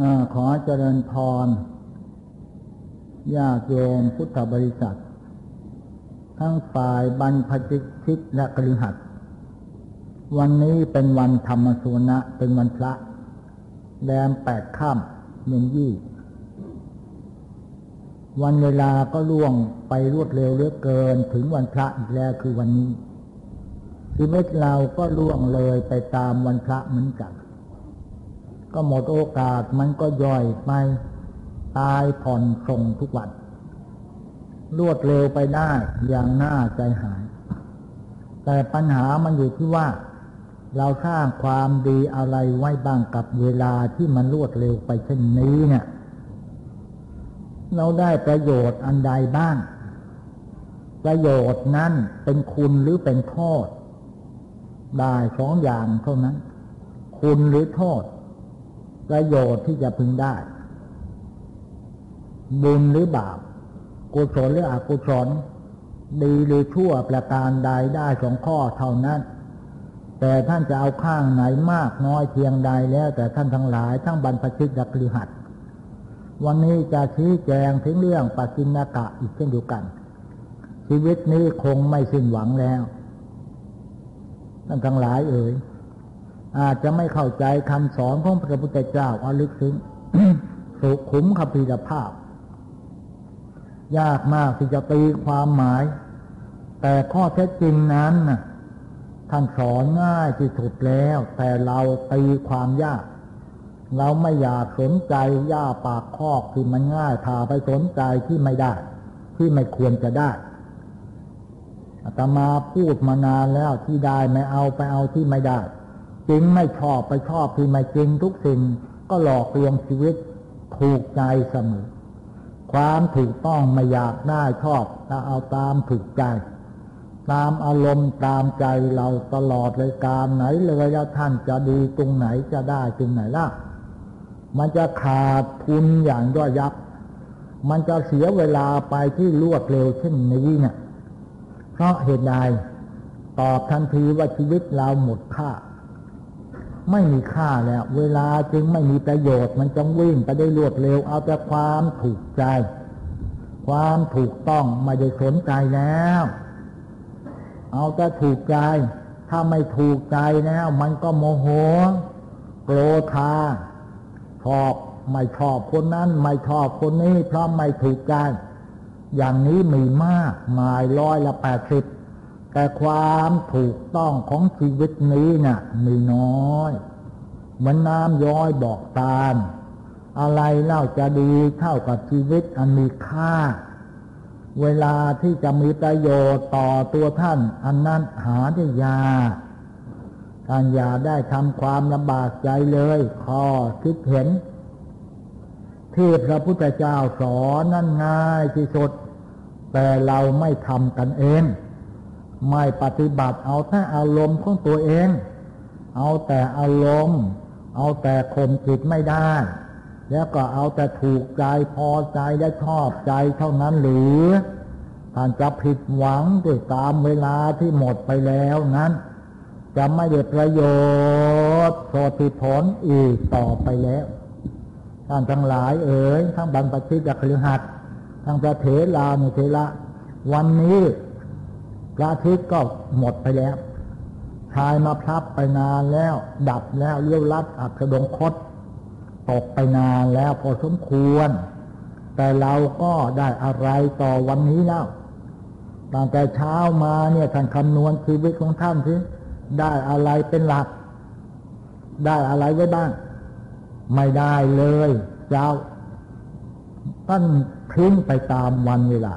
อขอเจริญพรญาติโยมพุทธบริษัท ทั้งฝ่ายบรรพจิตชิตและกริหัดวันนี้เป็นวันธรรมสุวนะเป็นวันพระ แรมแปดค่ำเดือนยี่ วันเวลาก็ล่วงไปรวดเร็วเหลือเกินถึงวันพระอีกแล้วคือวันนี้ชีวิตเราก็ล่วงเลยไปตามวันพระเหมือนกัน ก็หมดโอกาสมันก็ย่อยไป ตายผ่อนส่งทุกวันรวดเร็วไปได้อย่างน่าใจหาย แต่ปัญหามันอยู่ที่ว่า เราสร้างความดีอะไรไว้บ้างกับเวลาที่มันรวดเร็วไปเช่นนี้เนี่ย เราได้ประโยชน์อันใดบ้าง ประโยชน์นั้นเป็นคุณหรือเป็นโทษได้สองอย่างเท่านั้น คุณหรือโทษ ประโยชน์ที่จะพึงได้ บุญหรือบาป กุศลหรืออกุศล ดีหรือชั่วประการใดได้สองข้อเท่านั้น แต่ท่านจะเอาข้างไหนมากน้อยเพียงใดแล้ว แต่ท่านทั้งหลายทั้งบรรพชิตและกฤหัสวันนี้จะชี้แจงถึงเรื่องปัจจินกะอีกเช่นเดียวกัน ชีวิตนี้คงไม่สิ้นหวังแล้วท่านทั้งหลายเอ่ย อาจจะไม่เข้าใจคำสอนของพระพุทธเจ้าอลึกซึ้งสุขุมคพีรภาพ ยากมากที่จะตีความหมาย แต่ข้อเท็จจริงนั้นท่านสอนง่ายที่สุดแล้ว แต่เราตีความยาก เราไม่อยากสนใจย่าปากคอกที่มันง่ายพาไปสนใจที่ไม่ได้ ที่ไม่ควรจะได้อาตมาพูดมานานแล้วที่ได้ไม่เอาไปเอาที่ไม่ได้ จริงไม่ชอบไปชอบที่ไม่จริงทุกสิ่งก็หลอกลวงชีวิตถูกใจเสมอ ความถูกต้องไม่อยากได้ชอบถ้าเอาตามถูกใจ ตามอารมณ์ตามใจเราตลอดเลยการไหนเลยแล้วท่านจะดีตรงไหนจะได้ตรงไหนล่ะ มันจะขาดทุนอย่างย่อยยับ มันจะเสียเวลาไปที่รวดเร็วเช่นนี้เนี่ยเพราะเหตุใดตอบทันทีว่าชีวิตเราหมดค่า ไม่มีค่าแล้ว เวลาจึงไม่มีประโยชน์ มันจะวิ่งไปได้รวดเร็ว เอาแต่ความถูกใจ ความถูกต้องไม่ได้สนใจแล้ว เอาแต่ถูกใจ ถ้าไม่ถูกใจแล้ว มันก็โมโหโกรธาชอบไม่ชอบคนนั้น ไม่ชอบคนนี้เพราะไม่ถูกใจอย่างนี้มีมากมายร้อยละแปดสิบ แต่ความถูกต้องของชีวิตนี้นะ่ะมีน้อยเหมือนน้ำย้อยบอกตาลอะไรเล่าจะดีเท่ากับชีวิตอันมีค่า เวลาที่จะมีประโยชน์ต่อตัวท่าน อันนั้นหาได้ยาท่านอย่าได้ทำความลำบากใจเลยข้อคิดเห็น ที่พระพุทธเจ้าสอนนั่นง่ายที่สุด แต่เราไม่ทำกันเอง ไม่ปฏิบัติเอาแต่อารมณ์ของตัวเอง เอาแต่อารมณ์ เอาแต่ข่มจิตไม่ได้ แล้วก็เอาแต่ถูกใจพอใจและชอบใจเท่านั้นหรือท่านจะผิดหวังด้วยตามเวลาที่หมดไปแล้วนั้น จะไม่ได้ประโยชน์สติผลอีกต่อไปแล้วท่านทั้งหลายเอ๋ยทั้งบรรพชิตจักรหัดทั้งพระเถรานุเถระวันนี้ พระอาทิตย์ก็หมดไปแล้วชายมาพลับไปนานแล้ว ดับแล้วเลี้ยวลัดอักดงคตตกไปนานแล้วพอสมควร แต่เราก็ได้อะไรต่อวันนี้แล้วตั้งแต่เช้ามาเนี่ยท่านคำนวณชีวิตของท่านที่ได้อะไรเป็นหลัก ได้อะไรไว้บ้าง ไม่ได้เลยเจ้าท่านทิ้งไปตามวันเวลา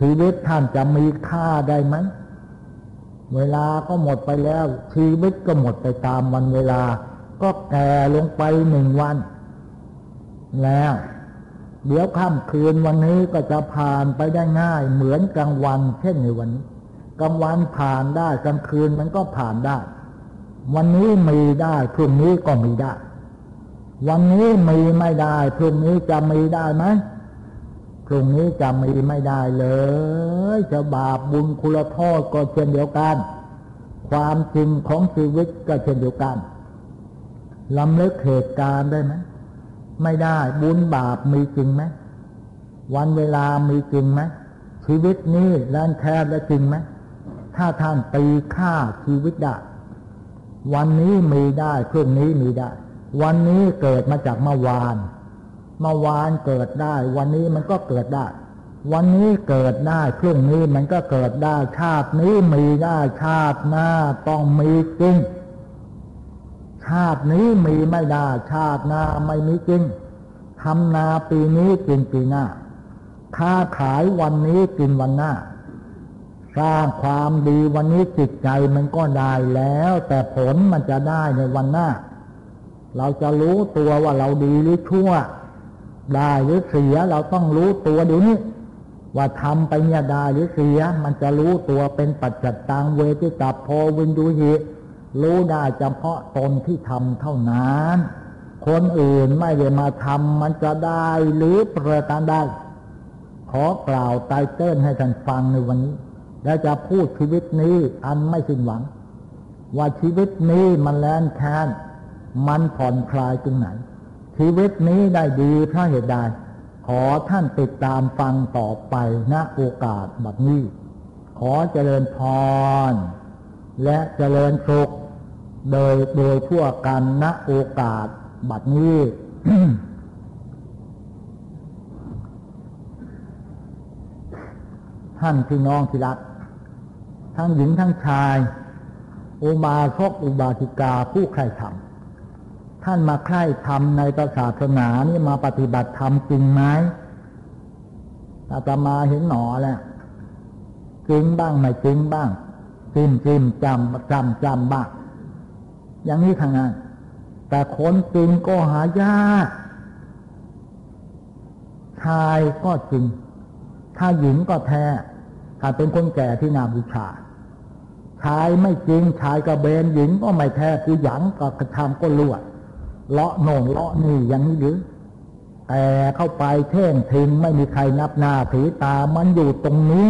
ชีวิตท่านจะมีค่าได้ไหมเวลาก็หมดไปแล้ว ชีวิตก็หมดไปตามวันเวลา ก็แก่ลงไปหนึ่งวัน แล้ว เดี๋ยวค่ำคืนวันนี้ก็จะผ่านไปได้ง่าย เหมือนกลางวัน เช่นในวันนี้กลางวันผ่านได้กลางคืนมันก็ผ่านได้ วันนี้มีได้พรุ่งนี้ก็มีได้ วันนี้มีไม่ได้พรุ่งนี้จะมีได้ไหม พรุ่งนี้จะมีไม่ได้เลยจะบาปบุญคุณโทษก็เช่นเดียวกัน ความจริงของชีวิตก็เช่นเดียวกันลำเลิกเหตุการณ์ได้ไหมไม่ได้บุญบาปมีจริงไหมวันเวลามีจริงไหมชีวิตนี้แลนแคบและจริงไหมถ้าท่านตีค่าชีวิตได้วันนี้มีได้พรุ่งนี้มีได้ วันนี้เกิดมาจากเมื่อวาน เมื่อวานเกิดได้ วันนี้มันก็เกิดได้ วันนี้เกิดได้พรุ่งนี้มันก็เกิดได้ ชาตินี้มีได้ชาติหน้าต้องมีจริง ชาตินี้มีไม่ได้ ชาติหน้าไม่มีจริงทำนาปีนี้กินปีหน้า ค้าขายวันนี้กินวันหน้า สร้างความดีวันนี้จิตใจมันก็ได้แล้ว แต่ผลมันจะได้ในวันหน้า เราจะรู้ตัวว่าเราดีหรือชั่ว ได้หรือเสียเราต้องรู้ตัวเดี๋ยวนี้ว่าทำไปเนี่ยได้หรือเสีย มันจะรู้ตัวเป็นปัจจัตตังเวทิตับโพวินดูหิรู้ได้เฉพาะตนที่ทำเท่านั้น คนอื่นไม่ได้มาทำมันจะได้หรือประการได้ ขอกล่าวไตเติ้ลให้ท่านฟังในวันนี้ และจะพูดชีวิตนี้อันไม่สิ้นหวัง ว่าชีวิตนี้มันแลนแค้นมันผ่อนคลายตรงไหน ชีวิตนี้ได้ดีพระเหตุใดขอท่านติดตามฟังต่อไปณโอกาสแบบนี้ ขอเจริญพร และเจริญสุข โดยโดยทั่วกันณโอกาสบัดนี้ท่านพี่น้องที่รัก ทั้งหญิงทั้งชาย อุบาสกอุบาสิกาผู้ใครทำ ท่านมาใคร่ทำในศาสนานี่มาปฏิบัติธรรมจริงไหมอาตมาเห็นหนอแหล้วจริงบ้างไม่จริงบ้างจิ้มจิ้มจำจำจำบ้างอย่างนี้ทางนั้นแต่คนจริงก็หายากชายก็จริง ถ้าหญิงก็แท้ ถ้าเป็นคนแก่ที่นาบูชาชายไม่จริงชายกระเบนหญิงก็ไม่แท้คือหยังก็กระทำก็ลวด เลาะโน่นเลาะนี่อย่างนี้หรือ แต่เข้าไปเท่งทิ้งไม่มีใครนับหน้าถือตามันอยู่ตรงนี้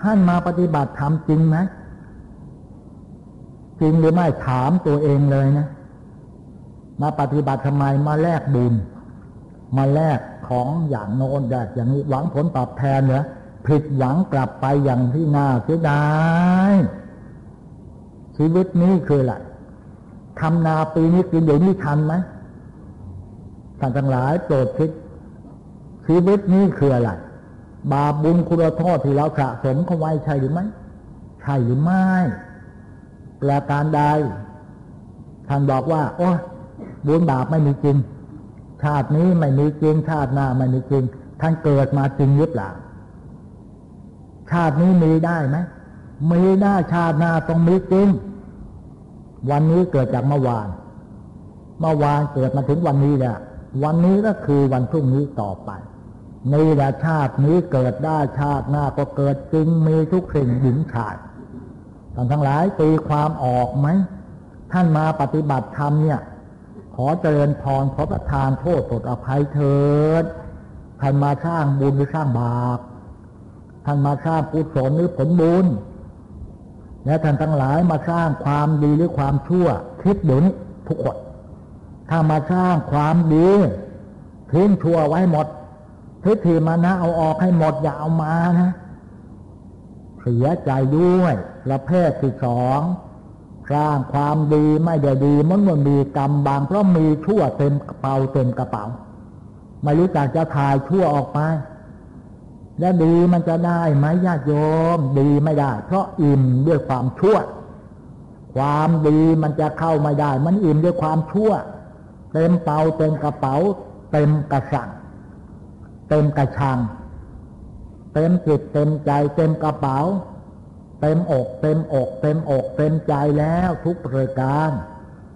ท่านมาปฏิบัติธรรมจริงไหมจริงหรือไม่ถามตัวเองเลยนะ มาปฏิบัติทำไมมาแลกบุญมาแลกของอย่างโน้นแบบอย่างนี้หวังผลตอบแทนเหรอผิดหวังกลับไปอย่างที่น่าเสียดายชีวิตนี้คืออะไร ทำนาปีนี้กินเดี๋ยวนี้ทันไหมท่านทั้งหลายโปรดคิดชีวิตนี้คืออะไร บาปบุญคุณโทษที่เราสะสมเข้าไว้ใช่หรือไม่ใช่หรือไม่ประการใดท่านบอกว่า โอ้บุญบาปไม่มีจริง ชาตินี้ไม่มีจริง ชาติหน้าไม่มีจริง ท่านเกิดมาจริงหรือเปล่าชาตินี้มีได้ไหมมีได้ชาติหน้าต้องมีจริง วันนี้เกิดจากเมื่อวาน เมื่อวานเกิดมาถึงวันนี้แหละวันนี้ก็คือวันพรุ่งนี้ต่อไปนี่แหละชาตินี้เกิดได้ชาติหน้าก็เกิดจริงมีทุกสิ่งหญิงชายท่านทั้งหลายตีความออกไหมท่านมาปฏิบัติธรรมเนี่ย ขอเจริญพรขอประทานโทษปลดอภัยเถิดท่านมาสร้างบุญหรือสร้างบาปท่านมาสร้างกุศลหรือผลบุญ และท่านทั้งหลายมาสร้างความดีหรือความชั่วคิดเดี๋ยวนี้ทุกคนถ้ามาสร้างความดีทิ้งชั่วไว้หมดทิฏฐิมานะเอาออกให้หมดอย่าเอามานะเสียใจด้วยประเภทที่สองสร้างความดีไม่ได้ดีมันมันมีกรรมบางเพราะมีชั่วเต็มกระเป๋าเต็มกระเป๋า ไม่รู้จักจะถ่ายชั่วออกไป แล้วดีมันจะได้ไหมญาติโยม ดีไม่ได้ เพราะอิ่มด้วยความชั่ว ความดีมันจะเข้าไม่ได้ มันอิ่มด้วยความชั่ว เต็มเป๋าเต็มกระเป๋า เต็มกระสังเต็มกระชัง เต็มจิตเต็มใจ เต็มกระเป๋า เต็มอก เต็มอก เต็มอก เต็มใจแล้วทุกประการ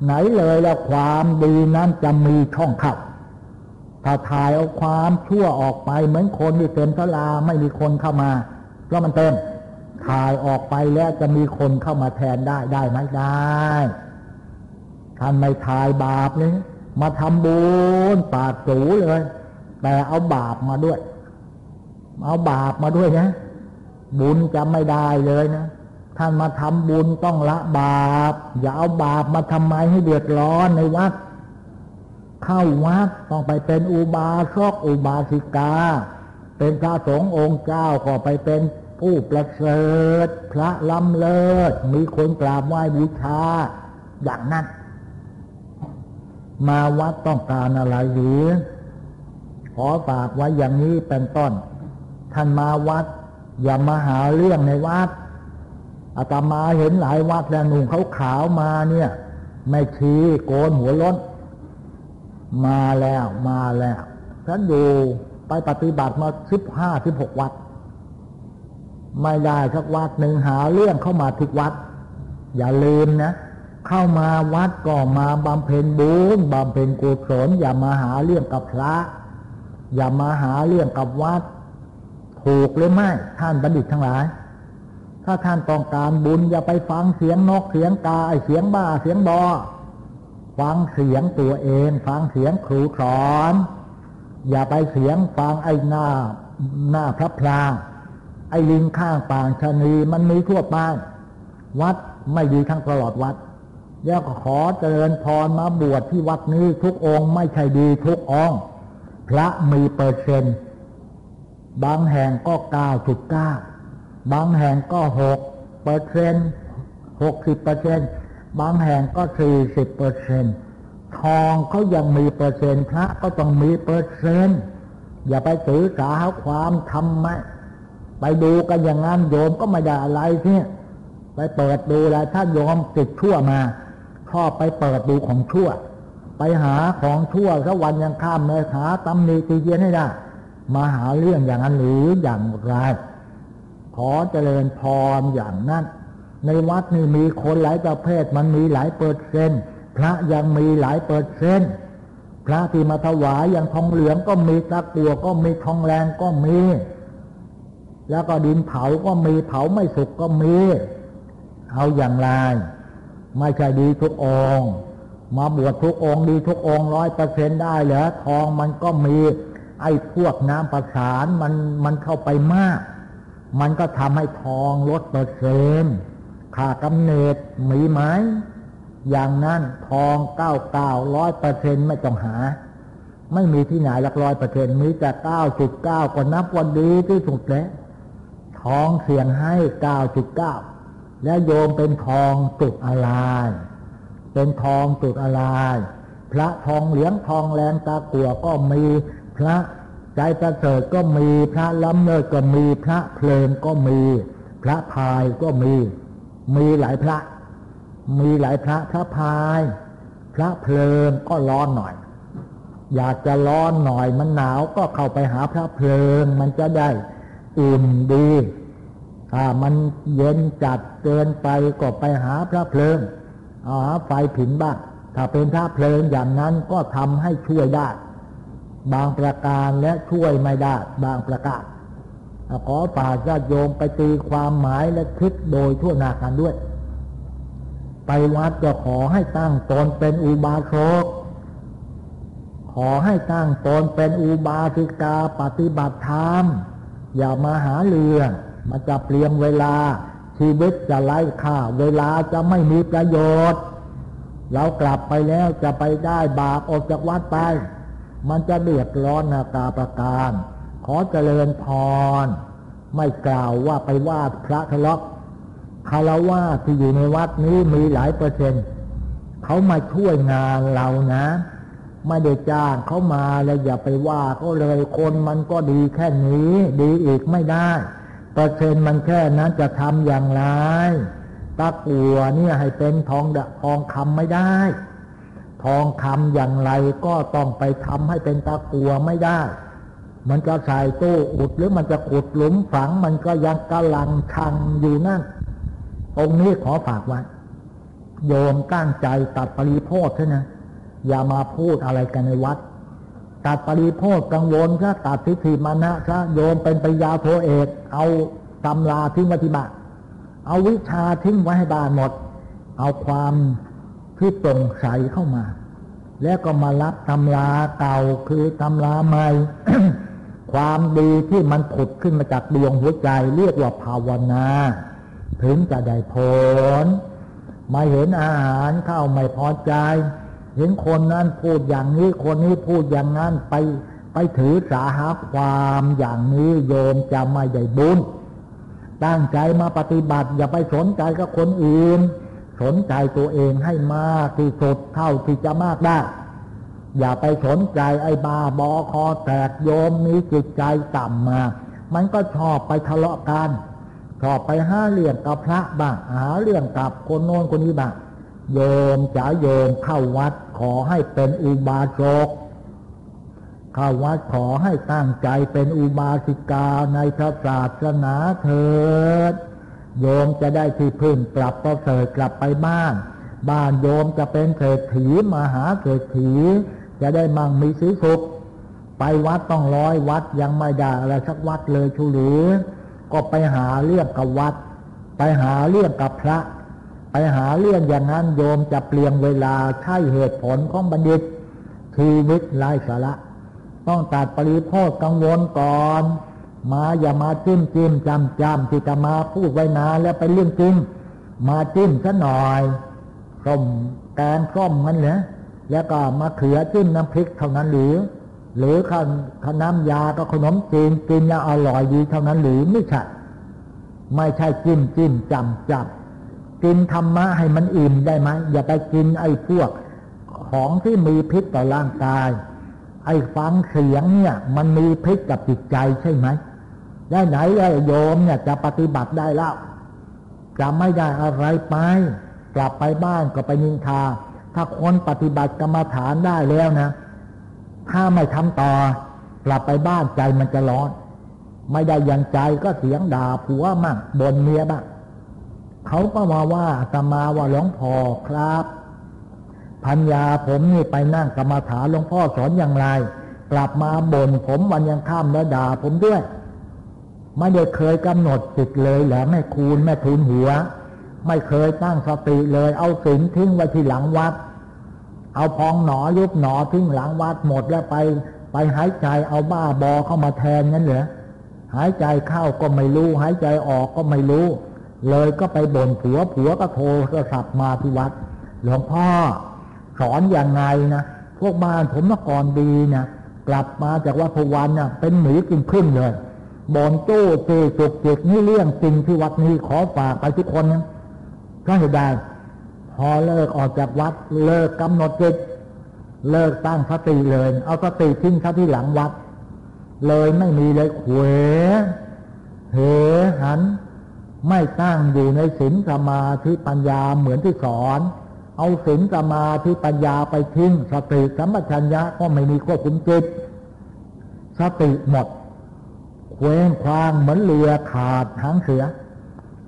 ไหนเลยแล้วความดีนั้นจะมีช่องเข้า ถ้าถ่ายเอาความชั่วออกไป เหมือนคนที่เต็มทลาไม่มีคนเข้ามา เพราะมันเต็มถ่ายออกไปแล้วจะมีคนเข้ามาแทนได้ได้ไหมได้ท่านไม่ถ่ายบาปเลยมาทำบุญปาดสูเลย แต่เอาบาปมาด้วย เอาบาปมาด้วยนะบุญจะไม่ได้เลยนะท่านมาทำบุญต้องละบาป อย่าเอาบาปมาทำไมให้เดือดร้อนในวัด เข้าวัดต้องไปเป็นอุบาสกอุบาสิกา เป็นพระสงฆ์องค์เจ้าก็ไปเป็นผู้ประเสริฐพระล้ำเลิศ มีคนกราบไหว้บูชา อย่างนั้น มาวัดต้องการอะไรหรือขอฝากไว้อย่างนี้เป็นต้น ท่านมาวัด อย่ามาหาเรื่องในวัดอาตมาเห็นหลายวัดแล้วหนุ่มเขาขาวมาเนี่ย ไม่ชี้โกนหัวล้น มาแล้วมาแล้วฉันอยู่ไปปฏิบัติมาสิบห้าสิบหกวัด ไม่ได้สักวัดหนึ่งหาเรื่องเข้ามาทุกวัด อย่าลืมนะเข้ามาวัดก็มาบำเพ็ญบุญบำเพ็ญกุศลอย่ามาหาเรื่องกับพระ อย่ามาหาเรื่องกับวัด ถูกหรือไม่ท่านบัณฑิตทั้งหลาย ถ้าท่านต้องการบุญอย่าไปฟังเสียงนกเสียงกาไอเสียงบ้าเสียงบอ ฟังเสียงตัวเอง ฟังเสียงครูสอน อย่าไปเสียงฟังไอ้หน้าหน้าพระพลาไอ้ลิงข้างป่างชนีมันมีทั่วไปวัดไม่ดีทั้งตลอดวัดแล้วก็ขอเจริญพรมาบวชที่วัดนี้ทุกองค์ไม่ใช่ดีทุกองค์พระมีเปอร์เซ็นต์บางแห่งก็เก้าจุดเก้าบางแห่งก็หกเปอร์เซ็นต์หกสิบเปอร์เซ็นต์ บางแห่งก็สี่สิบเปอร์เซ็นต์ทองเขายังมีเปอร์เซ็นต์พระก็ต้องมีเปอร์เซ็นต์อย่าไปถือสาความทำไมไปดูกันอย่างนั้นโยมก็ไม่ได้อะไรเนี่ยไปเปิดดูแล้วถ้าโยมติดชั่วมาชอบไปเปิดดูของชั่ว ไปหาของชั่วสักวันยังข้ามเลยหาตำหนิติเตียนให้ได้ มาหาเรื่องอย่างนั้นหรืออย่างไรขอเจริญพรอย่างนั้น ในวัดนี่มีคนหลายประเภทมันมีหลายเปอร์เซนต์พระยังมีหลายเปอร์เซนต์พระที่มาถวายอย่างทองเหลืองก็มีตะกัวก็มีทองแรงก็มี แล้วก็ดินเผาก็มีเผาไม่สุกก็มี เอาอย่างไรไม่ใช่ดีทุกองมาบวชทุกองดีทุกองร้อยเปอร์เซ็นได้เหรอทองมันก็มี ไอ้พวกน้ำประสานมันมันเข้าไปมาก มันก็ทำให้ทองลดเปอร์เซ็นต์ ค่ากำเนิดมีไหมอย่างนั้นทองเก้าเก้าร้อยเปอร์เซ็นไม่ต้องหา ไม่มีที่ไหนหลักร้อยเปอร์เซ็นมีแต่เก้าจุดเก้าก็นับวันดีที่สุดแล้วทองเสียงให้เก้าจุดเก้าและโยมเป็นทองจุดอะไรเป็นทองจุดอะไรพระทองเหลืองทองแรงตากัวก็มีพระใจประเสริฐก็มีพระล้ำเลิศก็มีพระเพลินก็มี พระพายก็มี มีหลายพระ มีหลายพระพระพาย พระเพลินก็ร้อนหน่อย อยากจะร้อนหน่อยมันหนาวก็เข้าไปหาพระเพลินมันจะได้อุ่นดีถ้ามันเย็นจัดเกินไปก็ไปหาพระเพลิงเอาหาไฟผินบ้างถ้าเป็นพระเพลิงอย่างนั้นก็ทำให้ช่วยได้ บางประการและช่วยไม่ได้บางประการ ขอฝากญาติโยมไปตีความหมายและคิดโดยทั่วหน้ากันด้วย ไปวัดจะขอให้ตั้งตนเป็นอุบาสกขอให้ตั้งตนเป็นอุบาสิกาปฏิบัติธรรมอย่ามาหาเรื่องมันจะเปลี่ยนเวลา ชีวิตจะไร้ค่า เวลาจะไม่มีประโยชน์ เรากลับไปแล้วจะไปได้บาปออกจากวัดไป มันจะเดือดร้อนนาตาประการ ขอเจริญพร ไม่กล่าวว่าไปว่าพระทะเลาะคารวะที่อยู่ในวัดนี้มีหลายเปอร์เซ็นต์เขามาช่วยงานเรานะไม่ได้จ้างเขามาแล้วอย่าไปว่าเขาเลยคนมันก็ดีแค่นี้ ดีอีกไม่ได้เปอร์เซ็นต์มันแค่นั้นจะทำอย่างไรตะกัวเนี่ยให้เป็นทองทองคำไม่ได้ ทองคำอย่างไรก็ต้องไปทำให้เป็นตะกัวไม่ได้ มันจะใส่ตู้อุดหรือมันจะขุดหลุมฝัง มันก็ยังกำลังชังอยู่นั่นตรงนี้ขอฝากไว้โยมตั้งใจตัดปริโภคใช่ไหมอย่ามาพูดอะไรกันในวัด ตัดปริโภคกังวลซะตัดทิฏฐิมานะซะโยมเป็นปยาโทเอกเอาตำราทิ้งไว้ที่บ้านเอาวิชาทิ้งไว้ให้บ้านหมด เอาความที่โปร่งใสเข้ามา แล้วก็มารับตำราเก่าคือตำราใหม่ ความดีที่มันผุดขึ้นมาจากดวงหัวใจเรียกว่าภาวนา ถึงจะได้ผลมาเห็นอาหารเข้าไม่พอใจ เห็นคนนั้นพูดอย่างนี้คนนี้พูดอย่างนั้นไปไปถือสาหาความอย่างนี้โยมจะไม่ได้บุญตั้งใจมาปฏิบัติ อย่าไปสนใจกับคนอื่น สนใจตัวเองให้มากที่สุดเท่าที่จะมากได้ อย่าไปสนใจไอ้บาบอคอแตกโยมมีจิตใจต่ำมา มันก็ชอบไปทะเลาะกันชอบไปหาเรื่องกับพระบ้างหาเรื่องกับคนโน้นคนนี้บ้างโยมจ๋าโยมเข้าวัดขอให้เป็นอุบาสกเข้าวัดขอให้ตั้งใจเป็นอุบาสิกาในพระศาสนาเถิด โยมจะได้ที่พึ่งกลับประเสริฐกลับไปบ้าน บ้านโยมจะเป็นเศรษฐีมหาเศรษฐี จะได้มั่งมีสีสุข ไปวัดต้องร้อยวัดยังไม่ได้อะไรสักวัดเลยชูหรือก็ไปหาเรื่องกับวัด ไปหาเรื่องกับพระ ไปหาเรื่องอย่างนั้นโยมจะเปลี่ยนเวลาใช่เหตุผลของบัณฑิตชีวิตไร้สาระ ต้องตัดปริโภคกังวลก่อนมาอย่ามาจิ้มจิ้มจำจำที่จะมาพูดไว้นานแล้วไปเรื่องจริงมาจิ้มซะหน่อยส้มแกงส้มมันเหรอ แล้วก็มาเขือจิ้มน้ำพริกเท่านั้นหรือ หรือขขน้ำยาก็ขนมจีนกินแล้วอร่อยดีเท่านั้นหรือไม่ใช่ไม่ใช่จิ้มจิ้มจำจำกินธรรมะให้มันอิ่มได้ไหมอย่าไปกินไอ้พวก ของที่มีพิษต่อร่างกาย ไอ้ฟังเสียงเนี่ย มันมีพิษกับจิตใจใช่ไหมได้ไหนแล้โยมเนี่ยจะปฏิบัติได้แล้วจะไม่ได้อะไรไป กลับไปบ้านก็ไปนินทา ถ้าคนปฏิบัติกรรมฐานได้แล้วนะ ถ้าไม่ทำต่อกลับไปบ้านใจมันจะร้อน ไม่ได้ยังใจก็เสียงด่าผัวมั่งบนเมียบ้างเขาก็มาว่าสมาว่าหลวงพ่อครับพัญญาผมนี่ไปนั่งกรรมฐานหลวงพ่อสอนอย่างไร กลับมาบ่นผมวันยังข้ามแล้วด่าผมด้วย ไม่ได้เคยกำหนดจิตเลยแหละแม่คูณแม่ทุนหัว ไม่เคยตั้งสติเลยเอาสินทิ้งไว้ที่หลังวัด เอาพองหนอยุบหนอทิ้งหลังวัดหมดแล้วไป ไปหายใจเอาบ้าบอเข้ามาแทนนั่นเหรอหายใจเข้าก็ไม่รู้ หายใจออกก็ไม่รู้ เลยก็ไปบ่นผัวผัวก็โทรศัพท์มาที่วัด หลวงพ่อ สอนอย่างไงนะพวกบ้านผมเมื่อก่อนดีนะกลับมาจากวัดพวันนะ่ะ เป็นหมีกินขึ้นเลยบอนตู้เตจุกจิกนี่เรื่องจริงที่วัดนี้ขอฝากไปทุกคนนะก็เหตุใด พอเลิกออกจากวัด เลิกกำหนดจิตเลิกตั้งสติเลย เอาสติทิ้งซะที่หลังวัด เลยไม่มีเลยเขวเหหัน ไม่ตั้งอยู่ในศีลสมาธิปัญญาเหมือนที่สอน เอาศีลสมาธิปัญญาไปทิ้งสติสัมปชัญญะก็ไม่มีควบคุมจิตสติหมดเคว้งคว้างเหมือนเรือขาดหางเสือ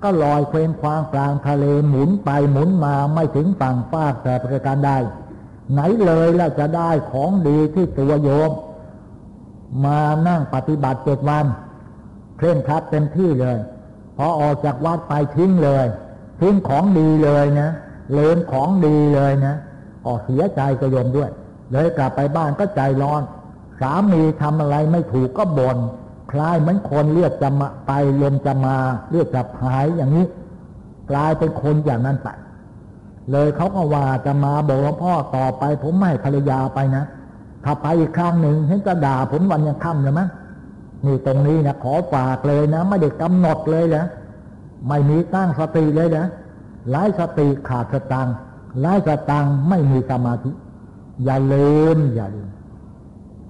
ก็ลอยเคว้งคว้างกลางทะเลหมุนไปหมุนมาไม่ถึงฝั่งฟากแต่ประการใดไหนเลยแล้วจะได้ของดีที่ตัวโยม มานั่งปฏิบัติเจ็ดวันเคร่งครัดเต็มที่เลย พอออกจากวัดไปทิ้งเลย ทิ้งของดีเลยนะเลนของดีเลยนะออกเสียใจกระยมด้วย เลยกลับไปบ้านก็ใจร้อน สามีทำอะไรไม่ถูกก็บน่น คล้ายเหมือนคนเรียกจะมาไปลมจะมาเรียกจะหายอย่างนี้ กลายเป็นคนอย่างนั้นไปเลยเขาก็ว่าจะมาบอกพ่อต่อไป ผมไม่ภรรยาไปนะถ้าไปอีกครั้งหนึ่งเห็นจะด่าผมวันยังค่ำเลยมั้งนี่ตรงนี้นะขอฝากเลยนะ ไม่ได้กำหนดเลยนะไม่มีตั้งสติเลยนะไร้สติขาดสตังไร้สตังไม่มีสมาธิ อย่าลืมอย่าลืม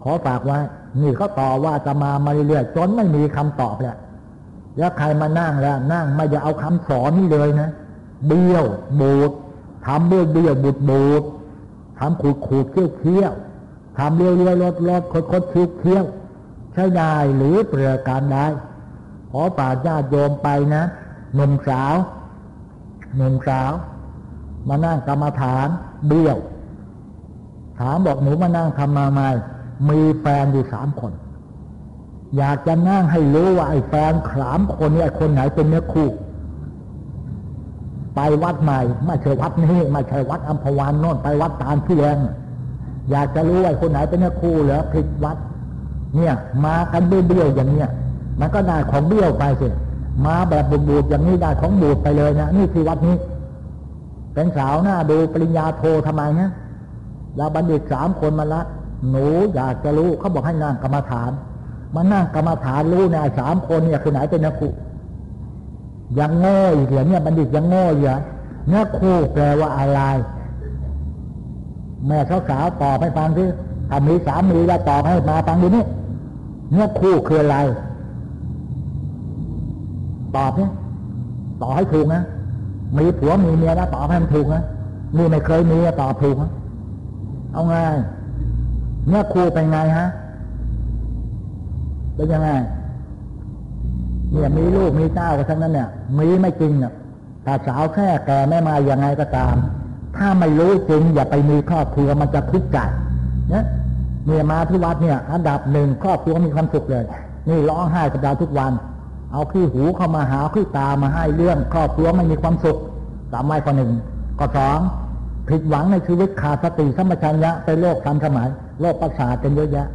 ขอฝากไว้ นี่เขาต่อว่าจะมามาเรื่อยๆจนไม่มีคำตอบแล้วแล้วใครมานั่งแล้ว นั่งไม่จะเอาคำสอนนี่เลยนะเบี้ยวบูดทำเบี้ยวเบี้ยวบูดบูดทำขูดขูดเคี้ยวเคี้ยวทำเลี้ยวเลี้ยวรถรถคดคดเคี้ยวเคี้ยวใช้ได้หรือเปลือการได้ขอป่าญาติโยมไปนะหนุ่มสาวหนุ่มสาว มานั่งกรรมฐานเบี้ยว ถามบอกหนูมานั่งทำมาไหม มีแฟนอยู่สามคน อยากจะนั่งให้รู้ว่าไอ้แฟนสามคนนี้ไอ้คนไหนเป็นเนื้อคู่ ไปวัดใหม่ ไม่ใช่วัดนี้ไม่ใช่วัดอัมพวานโน่นไปวัดตาลที่แรงอยากจะรู้ไอ้คนไหนเป็นเนื้อคู่เหรอผิดวัด เนี่ย มากันเบี้ยวอย่างเนี้ยมันก็ได้ของเบี้ยวไปสิมาแบบบูดๆอย่างนี้ได้ของบูดไปเลยนะนี่ที่วัดนี้ เป็นสาวหน้าดูปริญญาโททำไมนะแล้วบัณฑิตสามคนมาละ หนูอยากจะรู้เขาบอกให้นั่งกรรมฐานมานั่งกรรมฐานรู้เนี่ยสามคนเนี่ยคือไหนเป็นนักขุยังโง่อีกเหรอเนี่ยบัณฑิตยังโง่อยู่เหรอเนื้อคู่แปลว่าอะไร แม่สาวสาวตอบให้ฟังที่ถ้ามีสามีแล้วตอบให้มาฟังดูนี่เนื้อคู่คืออะไร ตอบเนี่ยตอบให้ถูกนะมีผัวมีเมียแล้วตอบให้มันถูกนะนี่ไม่เคยมีตอบถูกนะเอาไง เนื้อครูเป็นไงฮะเป็นยังไงเนี่ยมีลูกมีเจ้ากันทั้งนั้นเนี่ยมีไม่จริงเนี่ยถ้าสาวแค่แก่ไม่มาอย่างไงก็ตาม ถ้าไม่รู้จริง อย่าไปมีครอบครัวมันจะทุกข์ใจเนี่ยเนี่ยมาที่วัดเนี่ยอันดับหนึ่งครอบครัวมีความสุขเลย นี่ร้องไห้กับเราทุกวัน เอาขี้หูเข้ามาหาขี้ตามาให้เรื่อง ครอบครัวไม่มีความสุขสามไว้ข้อหนึ่งข้อสองผิดหวังในชีวิตขาดสติสัมปชัญญะเป็นโรคทันสมัย โรคประสาทกันเยอะแยะ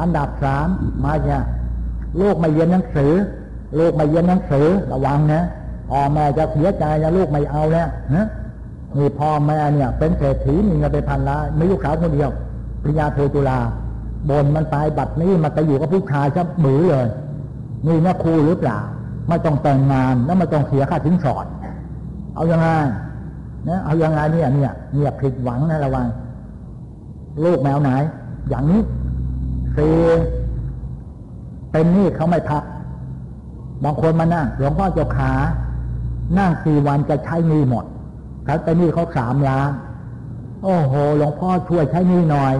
อันดับสามมาเนี่ยลูกไม่เรียนหนังสือ ลูกไม่เรียนหนังสือระวังนะพ่อแม่จะเสียใจนะลูกไม่เอาแล้วนะนี่พ่อแม่เนี่ย เป็นเศรษฐีมีเงินเป็นพันล้านไม่ลูกสาวคนเดียวปริญญาโทจุฬาบนมันตายบัดนี้มันไปอยู่กับผู้ชายชับมือเลยนี่นะครูหรือเปล่าไม่ต้องแต่งงานแล้วไม่ต้องเสียค่าสินสอด เอายังไงนะเอายังไงเนี่ยเนี่ยเนี่ยผิดหวังนะระวังลูกแมวไหน อย่างนี้สี่เป็นนี่เขาไม่พัก บางคนมานั่งหลวงพ่อเจ้าขา นั่งสี่วันจะใช้นี่หมดเขาไปนี่เขาสามล้าน โอ้โห หลวงพ่อช่วยใช้นี่หน่อย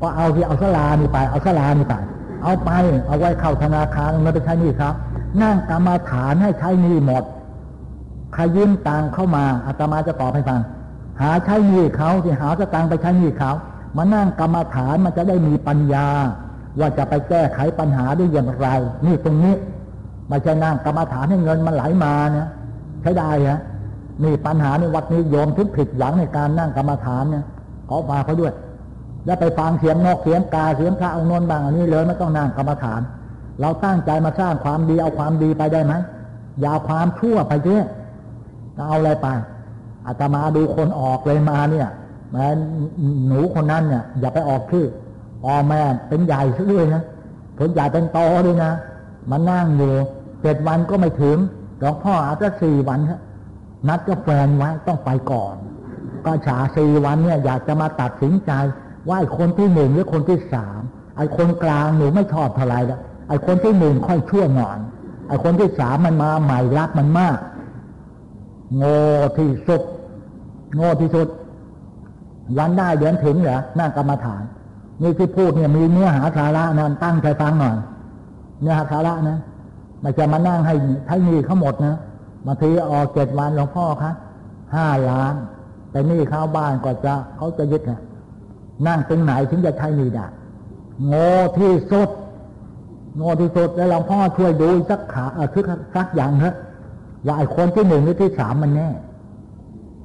ก็เอาที่เอาสลานี่ไป เอาสลานี่ไป เอาไป เอาไว้เข้าธนาคารมันไปใช้นี่ครับ นั่งกรรมาฐานให้ใช้นี่หมดใครยืมตังเข้ามาอาตมาจะตอบให้ฟัง หาใช้นี่เขาที่หาสตังไปใช้นี่เขา มานั่งกรรมฐานมันจะได้มีปัญญา ว่าจะไปแก้ไขปัญหาได้อย่างไร นี่ตรงนี้ไม่ใช่นั่งกรรมฐานให้เงินมันไหลมาเนี่ยใช้ได้ฮะนี่ปัญหาในวัดนี้โยมทุกผิดหวังในการนั่งกรรมฐานเนี่ยขอมาเขาด้วย แล้วไปฟังเสียงนกเสียงกาเสียงพระองค์นนบางอันนี้เลยไม่ต้องนั่งกรรมฐาน เราตั้งใจมาสร้างความดีเอาความดีไปได้ไหมอย่าความชั่วไปเถอะเอาอะไรไปอาตมาดูคนออกเลยมาเนี่ย แม้หนูคนนั้นเนี่ย อย่าไปออกชื่อพ่อแม่เป็นใหญ่ซะด้วยนะผลใหญ่เป็นโตด้วยนะมานั่งอยู่เจ็ดวันก็ไม่ถึงหลวงพ่ออาจจะสี่วันครับนัดกับแฟนไว้ต้องไปก่อน ก็ฉาสี่วันเนี่ย อยากจะมาตัดสินใจ ว่าไอ้คนที่หนึ่งหรือคนที่สามไอ้คนกลางหนูไม่ชอบเท่าไรแล้วไอ้คนที่หนึ่งค่อยชั่วหน่อยไอ้คนที่สามมันมาใหม่รักมันมาก โง่ที่สุด โง่ที่สุด วันได้เดือนถึงเหรอนั่งกรรมฐาน นี่ที่พูดเนี่ยมีเนื้อหาสาระนะตั้งใจฟังหน่อยเนื้อหาสาระนะไม่จะมานั่งให้ให้มีเขาหมดนะบางทีออกเจ็ดวันหลวงพ่อคะห้าล้าน แต่นี่เข้าบ้านก็จะเขาจะยึดนะนั่งตรงไหนถึงจะใช้มีได้โง่ที่สุดโง่ที่สุดแล้วหลวงพ่อช่วยดูสักขาเออคือสักอย่างเถอะว่าไอ้คนที่หนึ่งหรือที่สามมันแน่